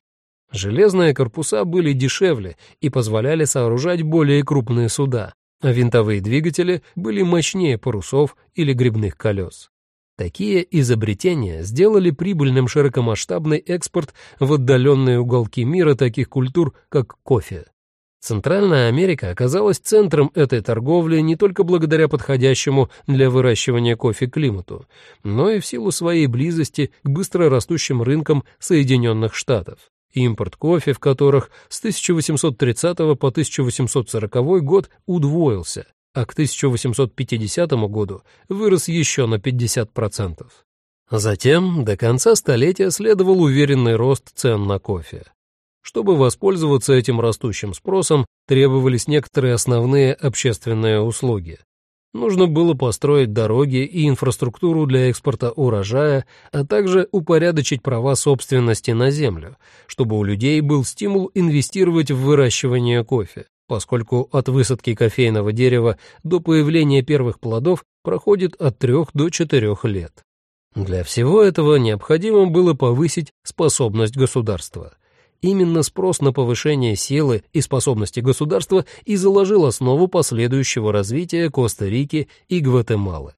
Железные корпуса были дешевле и позволяли сооружать более крупные суда, а винтовые двигатели были мощнее парусов или грибных колес. Такие изобретения сделали прибыльным широкомасштабный экспорт в отдаленные уголки мира таких культур, как кофе. Центральная Америка оказалась центром этой торговли не только благодаря подходящему для выращивания кофе климату, но и в силу своей близости к быстро растущим рынкам Соединенных Штатов. Импорт кофе, в которых с 1830 по 1840 год удвоился, а к 1850 году вырос еще на 50%. Затем до конца столетия следовал уверенный рост цен на кофе. Чтобы воспользоваться этим растущим спросом, требовались некоторые основные общественные услуги. Нужно было построить дороги и инфраструктуру для экспорта урожая, а также упорядочить права собственности на землю, чтобы у людей был стимул инвестировать в выращивание кофе, поскольку от высадки кофейного дерева до появления первых плодов проходит от 3 до 4 лет. Для всего этого необходимо было повысить способность государства – Именно спрос на повышение силы и способности государства и заложил основу последующего развития Коста-Рики и Гватемалы.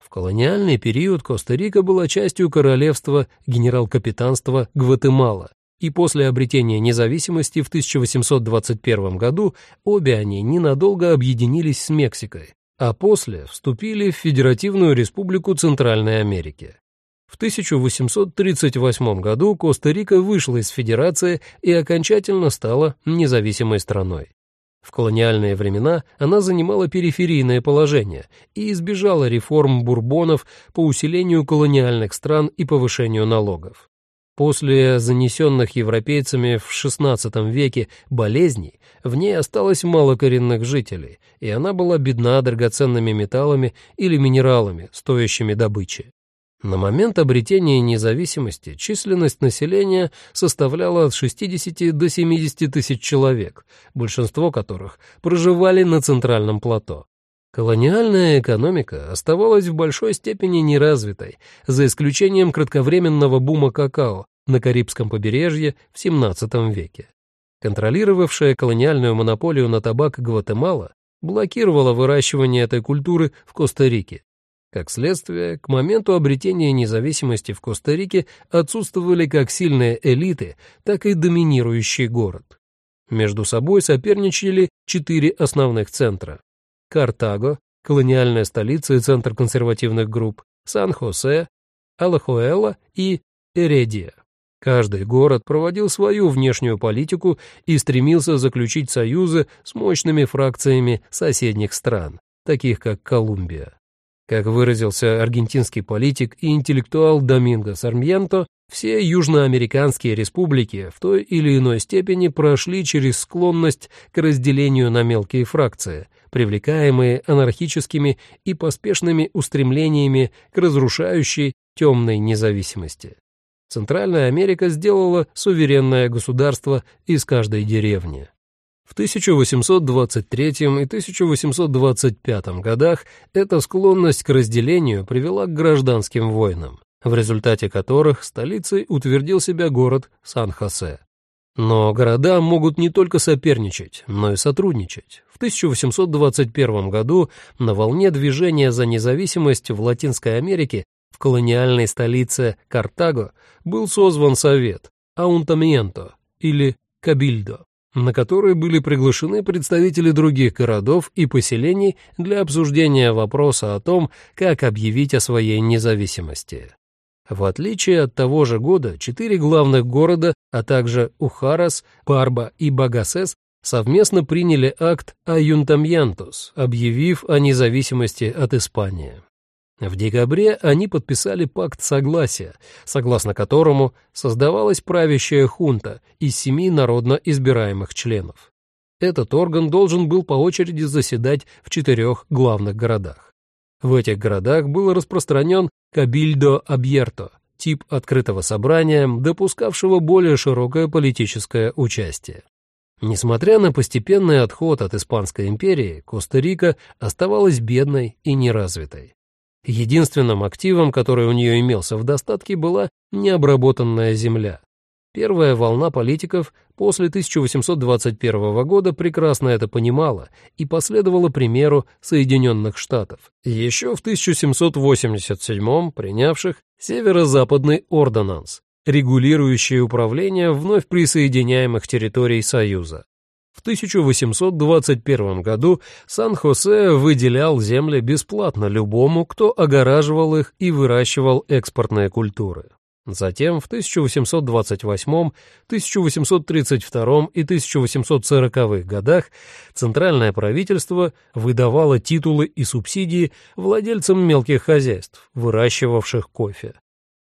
В колониальный период Коста-Рика была частью королевства генерал-капитанства Гватемала, и после обретения независимости в 1821 году обе они ненадолго объединились с Мексикой, а после вступили в Федеративную республику Центральной Америки. В 1838 году Коста-Рика вышла из Федерации и окончательно стала независимой страной. В колониальные времена она занимала периферийное положение и избежала реформ бурбонов по усилению колониальных стран и повышению налогов. После занесенных европейцами в XVI веке болезней в ней осталось мало коренных жителей, и она была бедна драгоценными металлами или минералами, стоящими добычи. На момент обретения независимости численность населения составляла от 60 до 70 тысяч человек, большинство которых проживали на центральном плато. Колониальная экономика оставалась в большой степени неразвитой, за исключением кратковременного бума какао на Карибском побережье в XVII веке. Контролировавшая колониальную монополию на табак Гватемала блокировала выращивание этой культуры в Коста-Рике, Как следствие, к моменту обретения независимости в Коста-Рике отсутствовали как сильные элиты, так и доминирующий город. Между собой соперничали четыре основных центра. Картаго, колониальная столица и центр консервативных групп, Сан-Хосе, Алахуэла и Эредия. Каждый город проводил свою внешнюю политику и стремился заключить союзы с мощными фракциями соседних стран, таких как Колумбия. Как выразился аргентинский политик и интеллектуал Доминго Сармьенто, все южноамериканские республики в той или иной степени прошли через склонность к разделению на мелкие фракции, привлекаемые анархическими и поспешными устремлениями к разрушающей темной независимости. Центральная Америка сделала суверенное государство из каждой деревни. В 1823 и 1825 годах эта склонность к разделению привела к гражданским войнам, в результате которых столицей утвердил себя город Сан-Хосе. Но города могут не только соперничать, но и сотрудничать. В 1821 году на волне движения за независимость в Латинской Америке в колониальной столице Картаго был созван совет Аунтамиенто или Кабильдо, на который были приглашены представители других городов и поселений для обсуждения вопроса о том, как объявить о своей независимости. В отличие от того же года, четыре главных города, а также Ухарас, Парба и Багасес совместно приняли акт Аюнтамьянтус, объявив о независимости от Испании. В декабре они подписали пакт согласия, согласно которому создавалась правящая хунта из семи народно избираемых членов. Этот орган должен был по очереди заседать в четырех главных городах. В этих городах был распространен кабильдо абьерто, тип открытого собрания, допускавшего более широкое политическое участие. Несмотря на постепенный отход от Испанской империи, Коста-Рика оставалась бедной и неразвитой. Единственным активом, который у нее имелся в достатке, была необработанная земля. Первая волна политиков после 1821 года прекрасно это понимала и последовала примеру Соединенных Штатов, еще в 1787 принявших Северо-Западный ордонанс, регулирующий управление вновь присоединяемых территорий Союза. В 1821 году Сан-Хосе выделял земли бесплатно любому, кто огораживал их и выращивал экспортные культуры. Затем в 1828, 1832 и 1840 годах центральное правительство выдавало титулы и субсидии владельцам мелких хозяйств, выращивавших кофе.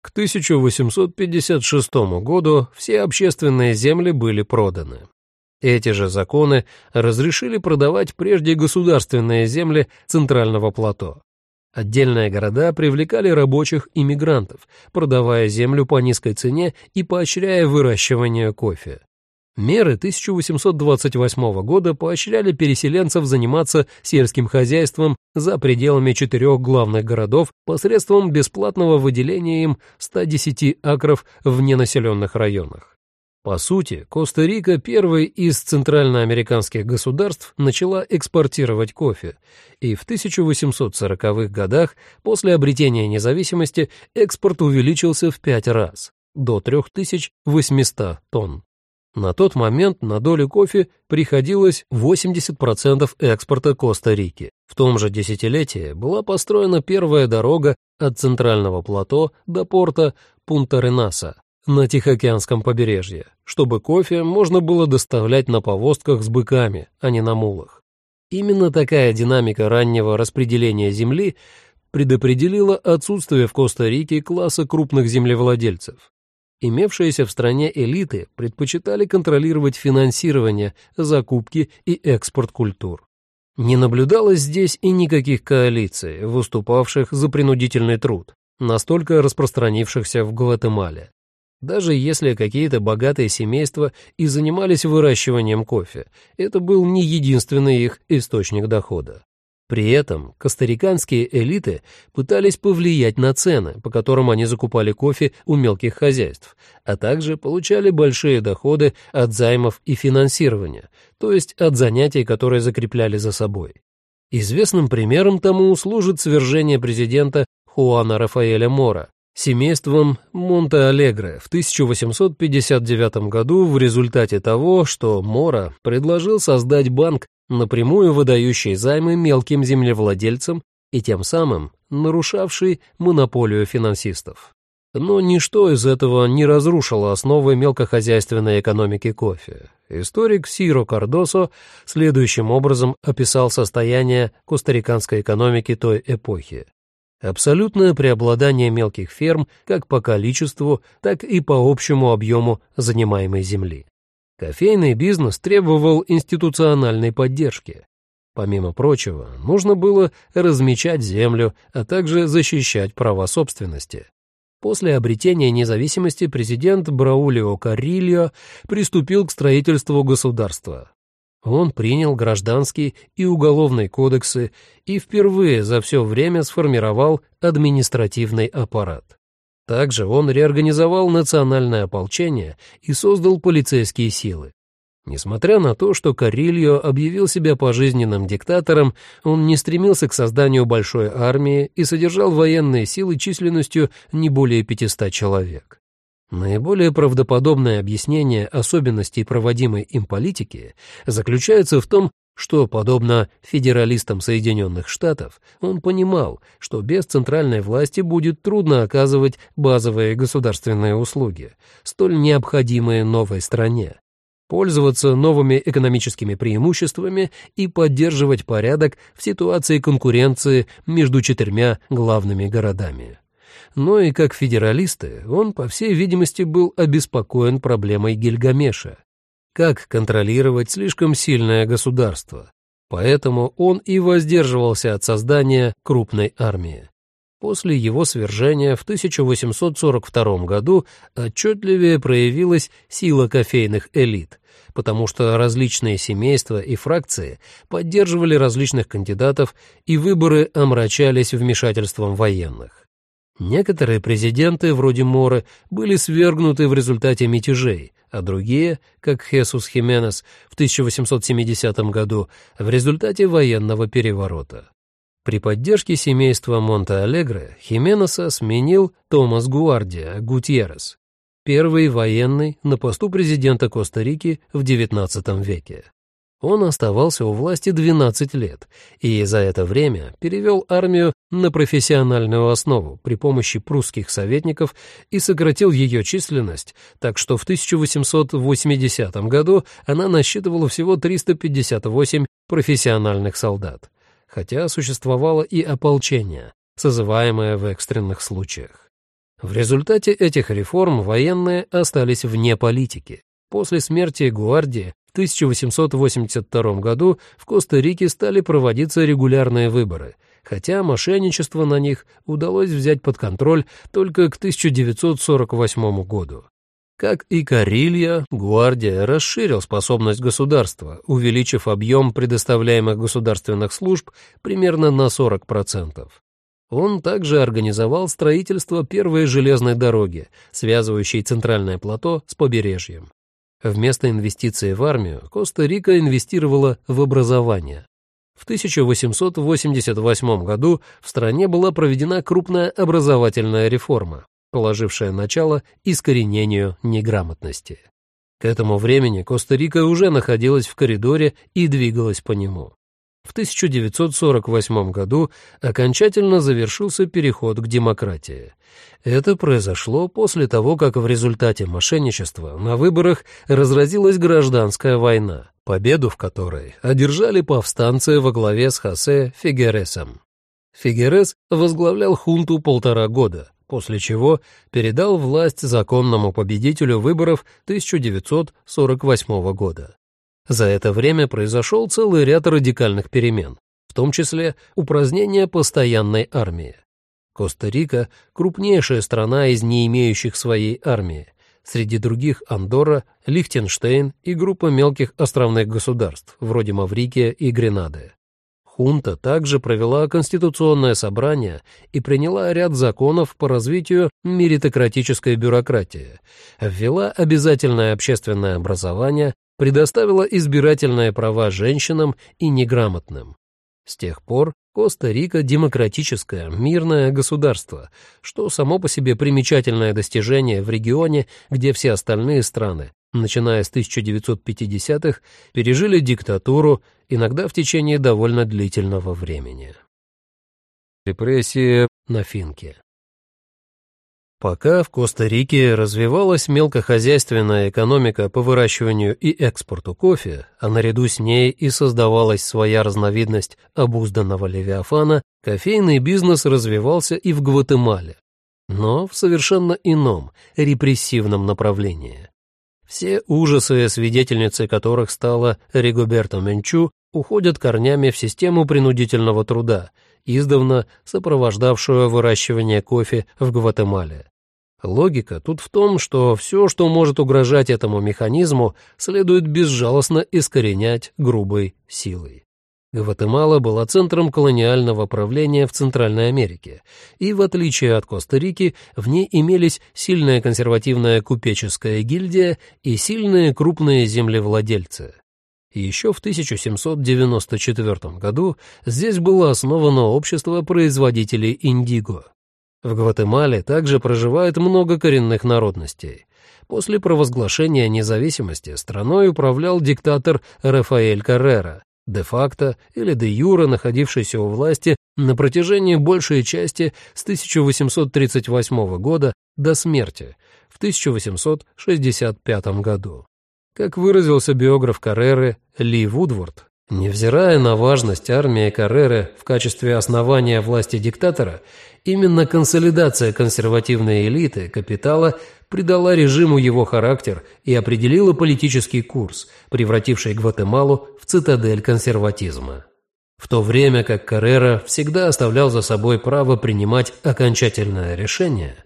К 1856 году все общественные земли были проданы. Эти же законы разрешили продавать прежде государственные земли центрального плато. Отдельные города привлекали рабочих и мигрантов, продавая землю по низкой цене и поощряя выращивание кофе. Меры 1828 года поощряли переселенцев заниматься сельским хозяйством за пределами четырех главных городов посредством бесплатного выделения им 110 акров в ненаселенных районах. По сути, Коста-Рика первой из центральноамериканских государств начала экспортировать кофе, и в 1840-х годах после обретения независимости экспорт увеличился в пять раз, до 3800 тонн. На тот момент на долю кофе приходилось 80% экспорта Коста-Рики. В том же десятилетии была построена первая дорога от центрального плато до порта Пунта-Ренаса, на Тихоокеанском побережье, чтобы кофе можно было доставлять на повозках с быками, а не на мулах. Именно такая динамика раннего распределения земли предопределила отсутствие в Коста-Рике класса крупных землевладельцев. Имевшиеся в стране элиты предпочитали контролировать финансирование, закупки и экспорт культур. Не наблюдалось здесь и никаких коалиций, выступавших за принудительный труд, настолько распространившихся в Гватемале даже если какие-то богатые семейства и занимались выращиванием кофе, это был не единственный их источник дохода. При этом костариканские элиты пытались повлиять на цены, по которым они закупали кофе у мелких хозяйств, а также получали большие доходы от займов и финансирования, то есть от занятий, которые закрепляли за собой. Известным примером тому служит свержение президента Хуана Рафаэля Мора семейством Монте-Алегре в 1859 году в результате того, что Мора предложил создать банк, напрямую выдающий займы мелким землевладельцам и тем самым нарушавший монополию финансистов. Но ничто из этого не разрушило основы мелкохозяйственной экономики кофе. Историк Сиро Кардосо следующим образом описал состояние костариканской экономики той эпохи. Абсолютное преобладание мелких ферм как по количеству, так и по общему объему занимаемой земли. Кофейный бизнес требовал институциональной поддержки. Помимо прочего, нужно было размечать землю, а также защищать права собственности. После обретения независимости президент Браулио Карильо приступил к строительству государства. Он принял гражданский и уголовный кодексы и впервые за все время сформировал административный аппарат. Также он реорганизовал национальное ополчение и создал полицейские силы. Несмотря на то, что Карильо объявил себя пожизненным диктатором, он не стремился к созданию большой армии и содержал военные силы численностью не более 500 человек. Наиболее правдоподобное объяснение особенностей проводимой им политики заключается в том, что, подобно федералистам Соединенных Штатов, он понимал, что без центральной власти будет трудно оказывать базовые государственные услуги, столь необходимые новой стране пользоваться новыми экономическими преимуществами и поддерживать порядок в ситуации конкуренции между четырьмя главными городами. Но и как федералисты он, по всей видимости, был обеспокоен проблемой Гильгамеша. Как контролировать слишком сильное государство? Поэтому он и воздерживался от создания крупной армии. После его свержения в 1842 году отчетливее проявилась сила кофейных элит, потому что различные семейства и фракции поддерживали различных кандидатов, и выборы омрачались вмешательством военных. Некоторые президенты, вроде Моры, были свергнуты в результате мятежей, а другие, как Хесус Хименес в 1870 году, в результате военного переворота. При поддержке семейства Монте-Алегре Хименеса сменил Томас Гуардия Гутьеррес, первый военный на посту президента Коста-Рики в XIX веке. Он оставался у власти 12 лет и за это время перевел армию на профессиональную основу при помощи прусских советников и сократил ее численность, так что в 1880 году она насчитывала всего 358 профессиональных солдат хотя существовало и ополчение, созываемое в экстренных случаях. В результате этих реформ военные остались вне политики. После смерти Гуарди в 1882 году в Коста-Рике стали проводиться регулярные выборы, хотя мошенничество на них удалось взять под контроль только к 1948 году. Как и Карилья, Гвардия расширил способность государства, увеличив объем предоставляемых государственных служб примерно на 40%. Он также организовал строительство первой железной дороги, связывающей центральное плато с побережьем. Вместо инвестиций в армию Коста-Рика инвестировала в образование. В 1888 году в стране была проведена крупная образовательная реформа, положившая начало искоренению неграмотности. К этому времени Коста-Рика уже находилась в коридоре и двигалась по нему. В 1948 году окончательно завершился переход к демократии. Это произошло после того, как в результате мошенничества на выборах разразилась гражданская война, победу в которой одержали повстанцы во главе с Хосе Фигересом. Фигерес возглавлял хунту полтора года, после чего передал власть законному победителю выборов 1948 года. За это время произошел целый ряд радикальных перемен, в том числе упразднение постоянной армии. Коста-Рика – крупнейшая страна из не имеющих своей армии, среди других Андорра, Лихтенштейн и группа мелких островных государств, вроде Маврикия и Гренады. Хунта также провела конституционное собрание и приняла ряд законов по развитию меритократической бюрократии, ввела обязательное общественное образование, предоставила избирательные права женщинам и неграмотным. С тех пор Коста-Рика — демократическое, мирное государство, что само по себе примечательное достижение в регионе, где все остальные страны, начиная с 1950-х, пережили диктатуру, иногда в течение довольно длительного времени. Репрессии на Финке Пока в Коста-Рике развивалась мелкохозяйственная экономика по выращиванию и экспорту кофе, а наряду с ней и создавалась своя разновидность обузданного левиафана, кофейный бизнес развивался и в Гватемале, но в совершенно ином, репрессивном направлении. Все ужасы, свидетельницей которых стала Ригоберто Менчу, уходят корнями в систему принудительного труда – издавна сопровождавшую выращивание кофе в Гватемале. Логика тут в том, что все, что может угрожать этому механизму, следует безжалостно искоренять грубой силой. Гватемала была центром колониального правления в Центральной Америке, и, в отличие от Коста-Рики, в ней имелись сильная консервативная купеческая гильдия и сильные крупные землевладельцы. Еще в 1794 году здесь было основано общество производителей индиго. В Гватемале также проживает много коренных народностей. После провозглашения независимости страной управлял диктатор Рафаэль Каррера, де-факто или де-юре находившийся у власти на протяжении большей части с 1838 года до смерти в 1865 году. Как выразился биограф Карреры Ли Вудворд, невзирая на важность армии Карреры в качестве основания власти диктатора, именно консолидация консервативной элиты капитала придала режиму его характер и определила политический курс, превративший Гватемалу в цитадель консерватизма в то время как Каррера всегда оставлял за собой право принимать окончательное решение,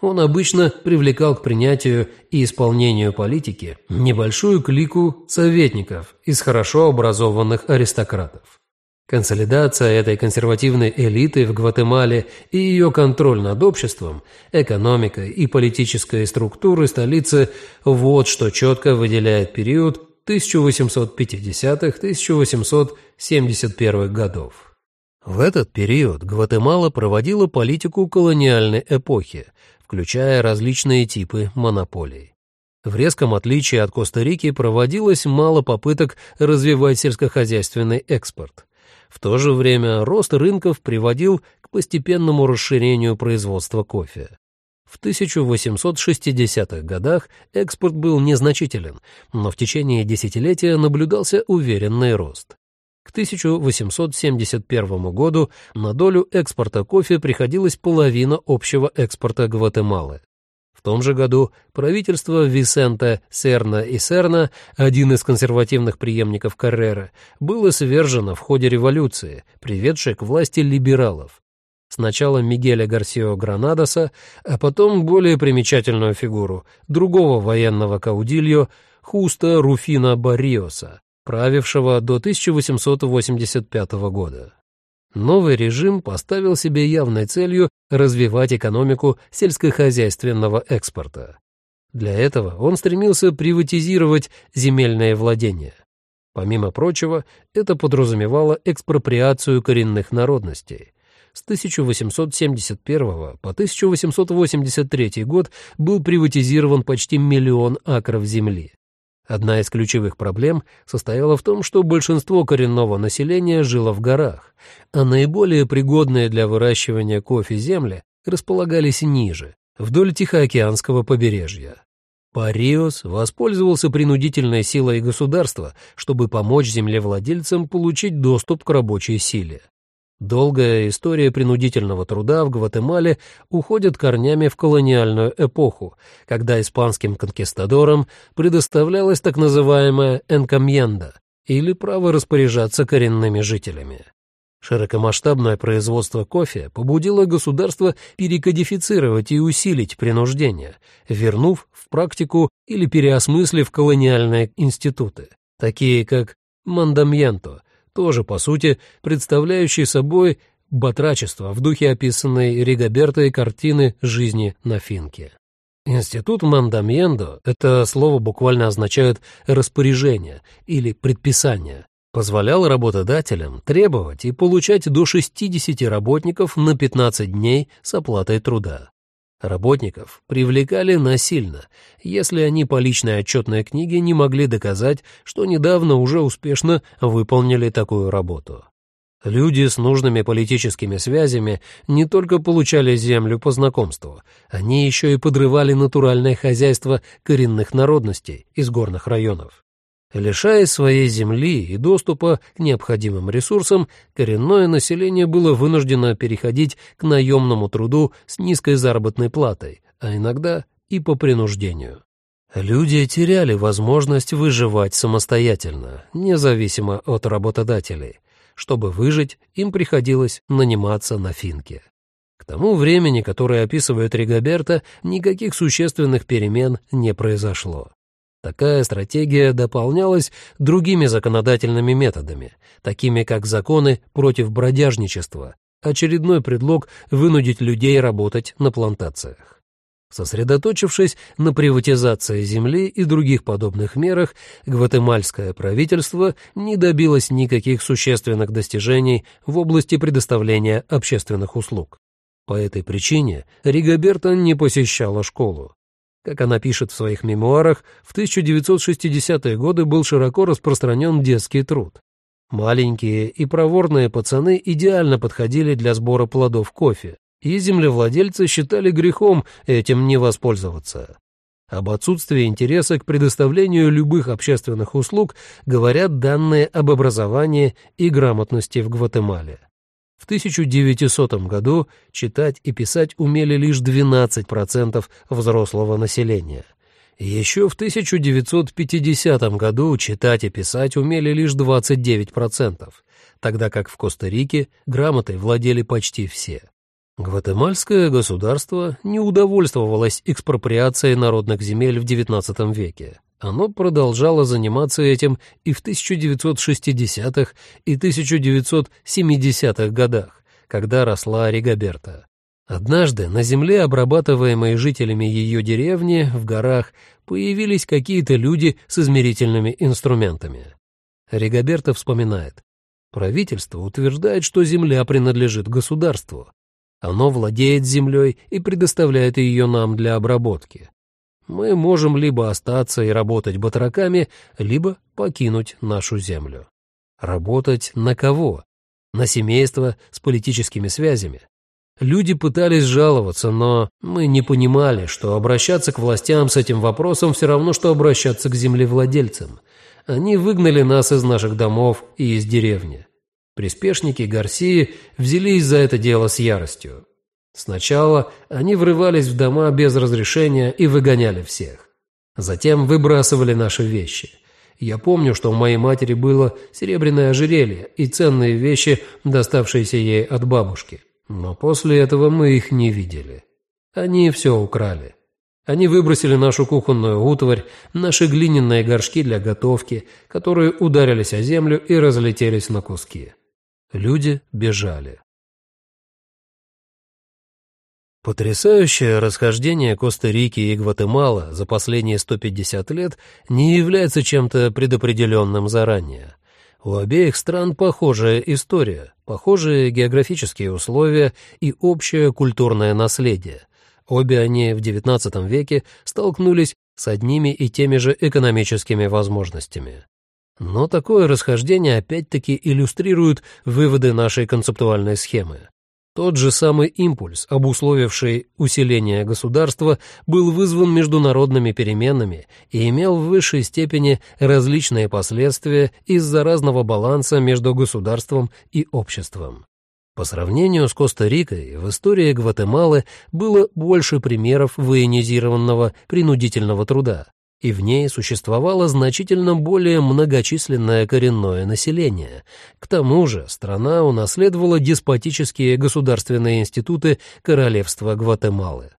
он обычно привлекал к принятию и исполнению политики небольшую клику советников из хорошо образованных аристократов. Консолидация этой консервативной элиты в Гватемале и ее контроль над обществом, экономикой и политической структурой столицы – вот что четко выделяет период 1850-1871 годов. В этот период Гватемала проводила политику колониальной эпохи, включая различные типы монополий. В резком отличие от Коста-Рики проводилось мало попыток развивать сельскохозяйственный экспорт. В то же время рост рынков приводил к постепенному расширению производства кофе. В 1860-х годах экспорт был незначителен, но в течение десятилетия наблюдался уверенный рост. К 1871 году на долю экспорта кофе приходилась половина общего экспорта Гватемалы. В том же году правительство Висента Серна и Серна, один из консервативных преемников Каррера, было свержено в ходе революции, приведшей к власти либералов. Сначала Мигеля Гарсио Гранадоса, а потом более примечательную фигуру, другого военного каудильо, Хуста Руфина Барриоса, правившего до 1885 года. Новый режим поставил себе явной целью развивать экономику сельскохозяйственного экспорта. Для этого он стремился приватизировать земельные владения. Помимо прочего, это подразумевало экспроприацию коренных народностей – с 1871 по 1883 год был приватизирован почти миллион акров земли. Одна из ключевых проблем состояла в том, что большинство коренного населения жило в горах, а наиболее пригодные для выращивания кофе земли располагались ниже, вдоль Тихоокеанского побережья. Париос воспользовался принудительной силой государства, чтобы помочь землевладельцам получить доступ к рабочей силе. Долгая история принудительного труда в Гватемале уходит корнями в колониальную эпоху, когда испанским конкистадорам предоставлялась так называемая «энкомьенда» или право распоряжаться коренными жителями. Широкомасштабное производство кофе побудило государство перекодифицировать и усилить принуждение, вернув в практику или переосмыслив колониальные институты, такие как мандамьенто – тоже, по сути, представляющий собой батрачество в духе описанной Ригобертой картины жизни на Финке. Институт Мандамьендо — это слово буквально означает «распоряжение» или «предписание», позволял работодателям требовать и получать до 60 работников на 15 дней с оплатой труда. Работников привлекали насильно, если они по личной отчетной книге не могли доказать, что недавно уже успешно выполнили такую работу. Люди с нужными политическими связями не только получали землю по знакомству, они еще и подрывали натуральное хозяйство коренных народностей из горных районов. Лишаясь своей земли и доступа к необходимым ресурсам, коренное население было вынуждено переходить к наемному труду с низкой заработной платой, а иногда и по принуждению. Люди теряли возможность выживать самостоятельно, независимо от работодателей – чтобы выжить, им приходилось наниматься на финке. К тому времени, которое описывает Ригоберта, никаких существенных перемен не произошло. Такая стратегия дополнялась другими законодательными методами, такими как законы против бродяжничества, очередной предлог вынудить людей работать на плантациях. Сосредоточившись на приватизации земли и других подобных мерах, гватемальское правительство не добилось никаких существенных достижений в области предоставления общественных услуг. По этой причине Ригоберта не посещала школу. Как она пишет в своих мемуарах, в 1960-е годы был широко распространен детский труд. Маленькие и проворные пацаны идеально подходили для сбора плодов кофе, и землевладельцы считали грехом этим не воспользоваться. Об отсутствии интереса к предоставлению любых общественных услуг говорят данные об образовании и грамотности в Гватемале. В 1900 году читать и писать умели лишь 12% взрослого населения. Еще в 1950 году читать и писать умели лишь 29%, тогда как в Коста-Рике грамотой владели почти все. Гватемальское государство не удовольствовалось экспроприацией народных земель в XIX веке. Оно продолжало заниматься этим и в 1960-х и 1970-х годах, когда росла Ригаберта. Однажды на земле, обрабатываемой жителями ее деревни, в горах, появились какие-то люди с измерительными инструментами. Ригаберта вспоминает. Правительство утверждает, что земля принадлежит государству, оно владеет землей и предоставляет ее нам для обработки. Мы можем либо остаться и работать батраками, либо покинуть нашу землю. Работать на кого? На семейство с политическими связями. Люди пытались жаловаться, но мы не понимали, что обращаться к властям с этим вопросом все равно, что обращаться к землевладельцам. Они выгнали нас из наших домов и из деревни. Приспешники Гарсии взялись за это дело с яростью. Сначала они врывались в дома без разрешения и выгоняли всех. Затем выбрасывали наши вещи. Я помню, что у моей матери было серебряное ожерелье и ценные вещи, доставшиеся ей от бабушки. Но после этого мы их не видели. Они все украли. Они выбросили нашу кухонную утварь, наши глиняные горшки для готовки, которые ударились о землю и разлетелись на куски. Люди бежали. Потрясающее расхождение Коста-Рики и Гватемала за последние 150 лет не является чем-то предопределенным заранее. У обеих стран похожая история, похожие географические условия и общее культурное наследие. Обе они в XIX веке столкнулись с одними и теми же экономическими возможностями. Но такое расхождение опять-таки иллюстрирует выводы нашей концептуальной схемы. Тот же самый импульс, обусловивший усиление государства, был вызван международными переменами и имел в высшей степени различные последствия из-за разного баланса между государством и обществом. По сравнению с Коста-Рикой, в истории Гватемалы было больше примеров военизированного принудительного труда, и в ней существовало значительно более многочисленное коренное население. К тому же страна унаследовала деспотические государственные институты королевства Гватемалы.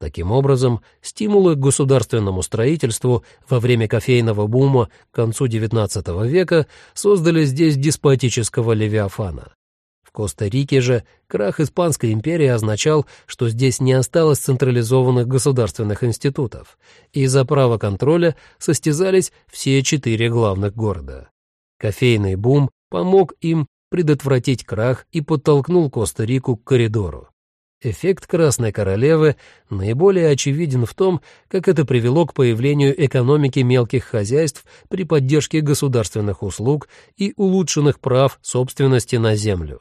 Таким образом, стимулы к государственному строительству во время кофейного бума к концу XIX века создали здесь деспотического левиафана. Коста-Рике же крах Испанской империи означал, что здесь не осталось централизованных государственных институтов, и за право контроля состязались все четыре главных города. Кофейный бум помог им предотвратить крах и подтолкнул Коста-Рику к коридору. Эффект Красной Королевы наиболее очевиден в том, как это привело к появлению экономики мелких хозяйств при поддержке государственных услуг и улучшенных прав собственности на землю.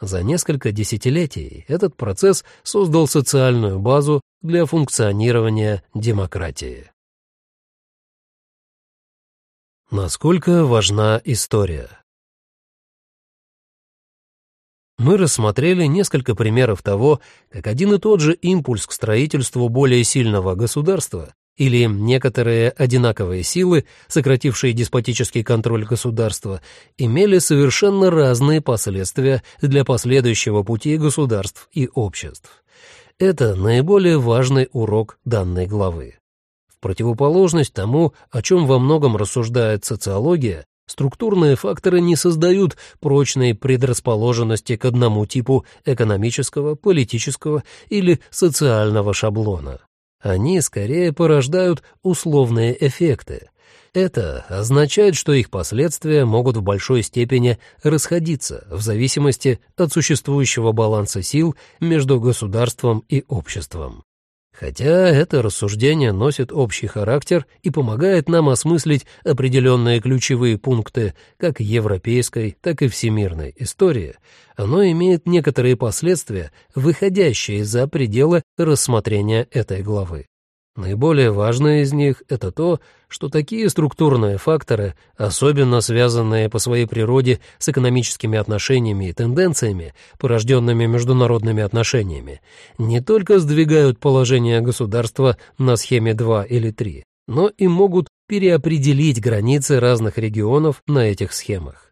За несколько десятилетий этот процесс создал социальную базу для функционирования демократии. Насколько важна история? Мы рассмотрели несколько примеров того, как один и тот же импульс к строительству более сильного государства или некоторые одинаковые силы, сократившие деспотический контроль государства, имели совершенно разные последствия для последующего пути государств и обществ. Это наиболее важный урок данной главы. В противоположность тому, о чем во многом рассуждает социология, Структурные факторы не создают прочной предрасположенности к одному типу экономического, политического или социального шаблона. Они скорее порождают условные эффекты. Это означает, что их последствия могут в большой степени расходиться в зависимости от существующего баланса сил между государством и обществом. Хотя это рассуждение носит общий характер и помогает нам осмыслить определенные ключевые пункты как европейской, так и всемирной истории, оно имеет некоторые последствия, выходящие за пределы рассмотрения этой главы. Наиболее важное из них — это то, что такие структурные факторы, особенно связанные по своей природе с экономическими отношениями и тенденциями, порожденными международными отношениями, не только сдвигают положение государства на схеме 2 или 3, но и могут переопределить границы разных регионов на этих схемах.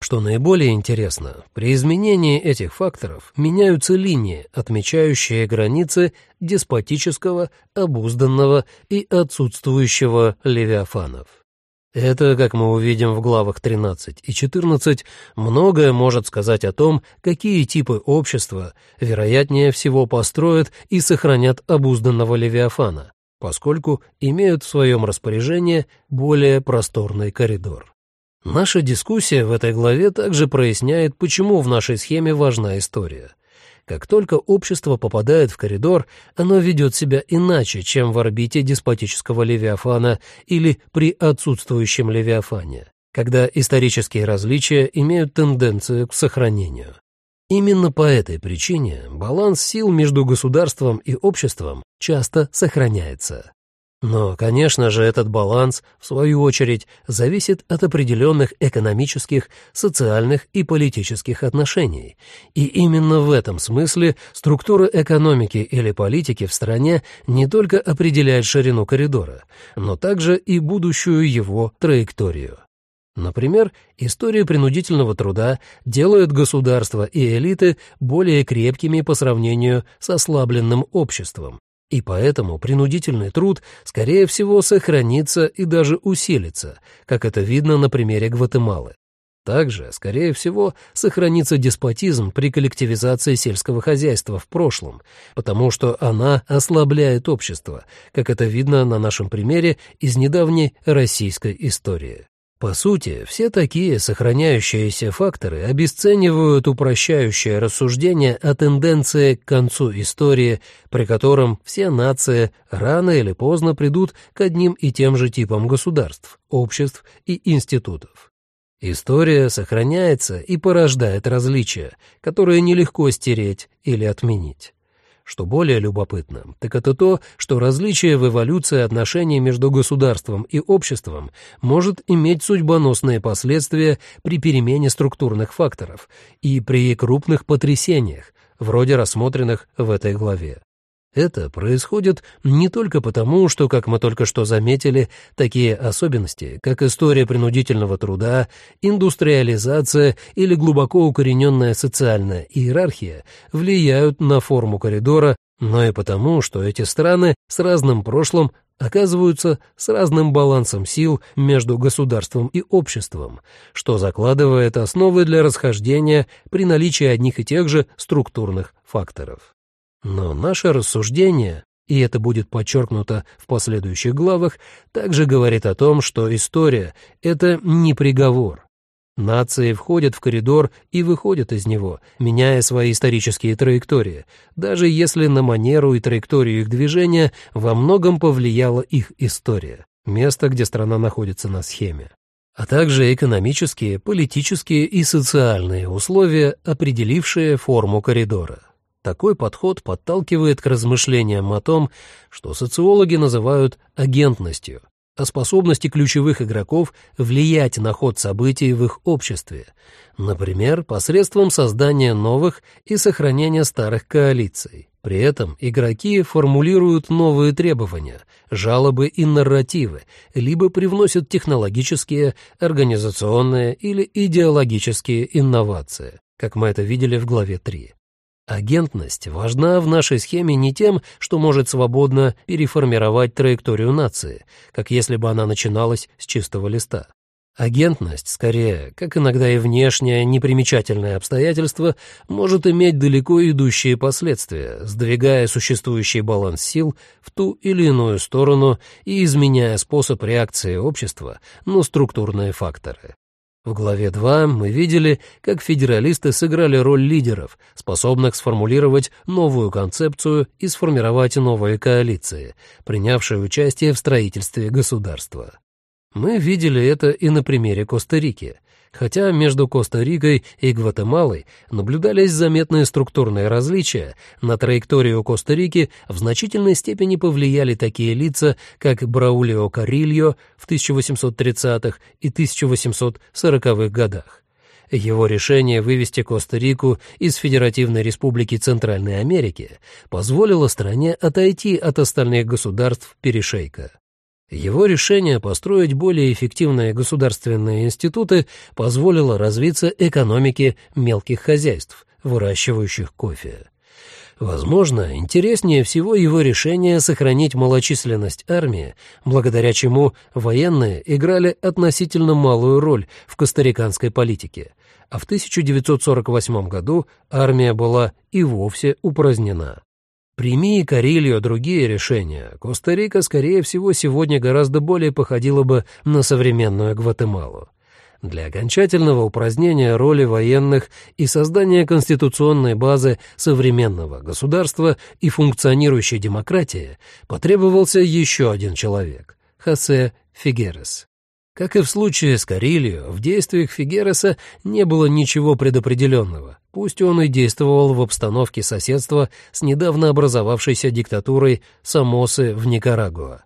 Что наиболее интересно, при изменении этих факторов меняются линии, отмечающие границы деспотического, обузданного и отсутствующего левиафанов. Это, как мы увидим в главах 13 и 14, многое может сказать о том, какие типы общества, вероятнее всего, построят и сохранят обузданного левиафана, поскольку имеют в своем распоряжении более просторный коридор. Наша дискуссия в этой главе также проясняет, почему в нашей схеме важна история. Как только общество попадает в коридор, оно ведет себя иначе, чем в орбите деспотического левиафана или при отсутствующем левиафане, когда исторические различия имеют тенденцию к сохранению. Именно по этой причине баланс сил между государством и обществом часто сохраняется. Но, конечно же, этот баланс, в свою очередь, зависит от определенных экономических, социальных и политических отношений. И именно в этом смысле структура экономики или политики в стране не только определяет ширину коридора, но также и будущую его траекторию. Например, история принудительного труда делает государства и элиты более крепкими по сравнению с ослабленным обществом, и поэтому принудительный труд, скорее всего, сохранится и даже усилится, как это видно на примере Гватемалы. Также, скорее всего, сохранится деспотизм при коллективизации сельского хозяйства в прошлом, потому что она ослабляет общество, как это видно на нашем примере из недавней российской истории. По сути, все такие сохраняющиеся факторы обесценивают упрощающее рассуждение о тенденции к концу истории, при котором все нации рано или поздно придут к одним и тем же типам государств, обществ и институтов. История сохраняется и порождает различия, которые нелегко стереть или отменить. Что более любопытно, так это то, что различие в эволюции отношений между государством и обществом может иметь судьбоносные последствия при перемене структурных факторов и при крупных потрясениях, вроде рассмотренных в этой главе. Это происходит не только потому, что, как мы только что заметили, такие особенности, как история принудительного труда, индустриализация или глубоко укорененная социальная иерархия влияют на форму коридора, но и потому, что эти страны с разным прошлым оказываются с разным балансом сил между государством и обществом, что закладывает основы для расхождения при наличии одних и тех же структурных факторов. Но наше рассуждение, и это будет подчеркнуто в последующих главах, также говорит о том, что история — это не приговор. Нации входят в коридор и выходят из него, меняя свои исторические траектории, даже если на манеру и траекторию их движения во многом повлияла их история, место, где страна находится на схеме, а также экономические, политические и социальные условия, определившие форму коридора. Такой подход подталкивает к размышлениям о том, что социологи называют агентностью, о способности ключевых игроков влиять на ход событий в их обществе, например, посредством создания новых и сохранения старых коалиций. При этом игроки формулируют новые требования, жалобы и нарративы, либо привносят технологические, организационные или идеологические инновации, как мы это видели в главе 3. Агентность важна в нашей схеме не тем, что может свободно переформировать траекторию нации, как если бы она начиналась с чистого листа. Агентность, скорее, как иногда и внешнее непримечательное обстоятельство, может иметь далеко идущие последствия, сдвигая существующий баланс сил в ту или иную сторону и изменяя способ реакции общества на структурные факторы. В главе 2 мы видели, как федералисты сыграли роль лидеров, способных сформулировать новую концепцию и сформировать новые коалиции, принявшие участие в строительстве государства. Мы видели это и на примере Коста-Рики хотя между Коста-Рикой и Гватемалой наблюдались заметные структурные различия, на траекторию Коста-Рики в значительной степени повлияли такие лица, как Браулио Карильо в 1830-х и 1840-х годах. Его решение вывести Коста-Рику из Федеративной Республики Центральной Америки позволило стране отойти от остальных государств перешейка. Его решение построить более эффективные государственные институты позволило развиться экономике мелких хозяйств, выращивающих кофе. Возможно, интереснее всего его решение сохранить малочисленность армии, благодаря чему военные играли относительно малую роль в костариканской политике, а в 1948 году армия была и вовсе упразднена. Прими Карильо другие решения, Коста-Рика, скорее всего, сегодня гораздо более походила бы на современную Гватемалу. Для окончательного упразднения роли военных и создания конституционной базы современного государства и функционирующей демократии потребовался еще один человек — Хосе Фигерес. Как и в случае с Карильо, в действиях Фигереса не было ничего предопределенного, пусть он и действовал в обстановке соседства с недавно образовавшейся диктатурой Самосы в Никарагуа.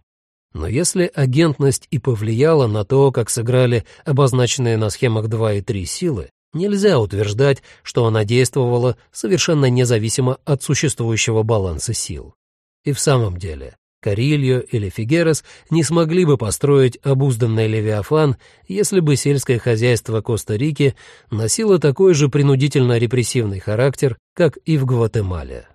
Но если агентность и повлияла на то, как сыграли обозначенные на схемах 2 и 3 силы, нельзя утверждать, что она действовала совершенно независимо от существующего баланса сил. И в самом деле, Карильо или Фигерас не смогли бы построить обузданный Левиафан, если бы сельское хозяйство Коста-Рики носило такой же принудительно-репрессивный характер, как и в Гватемале.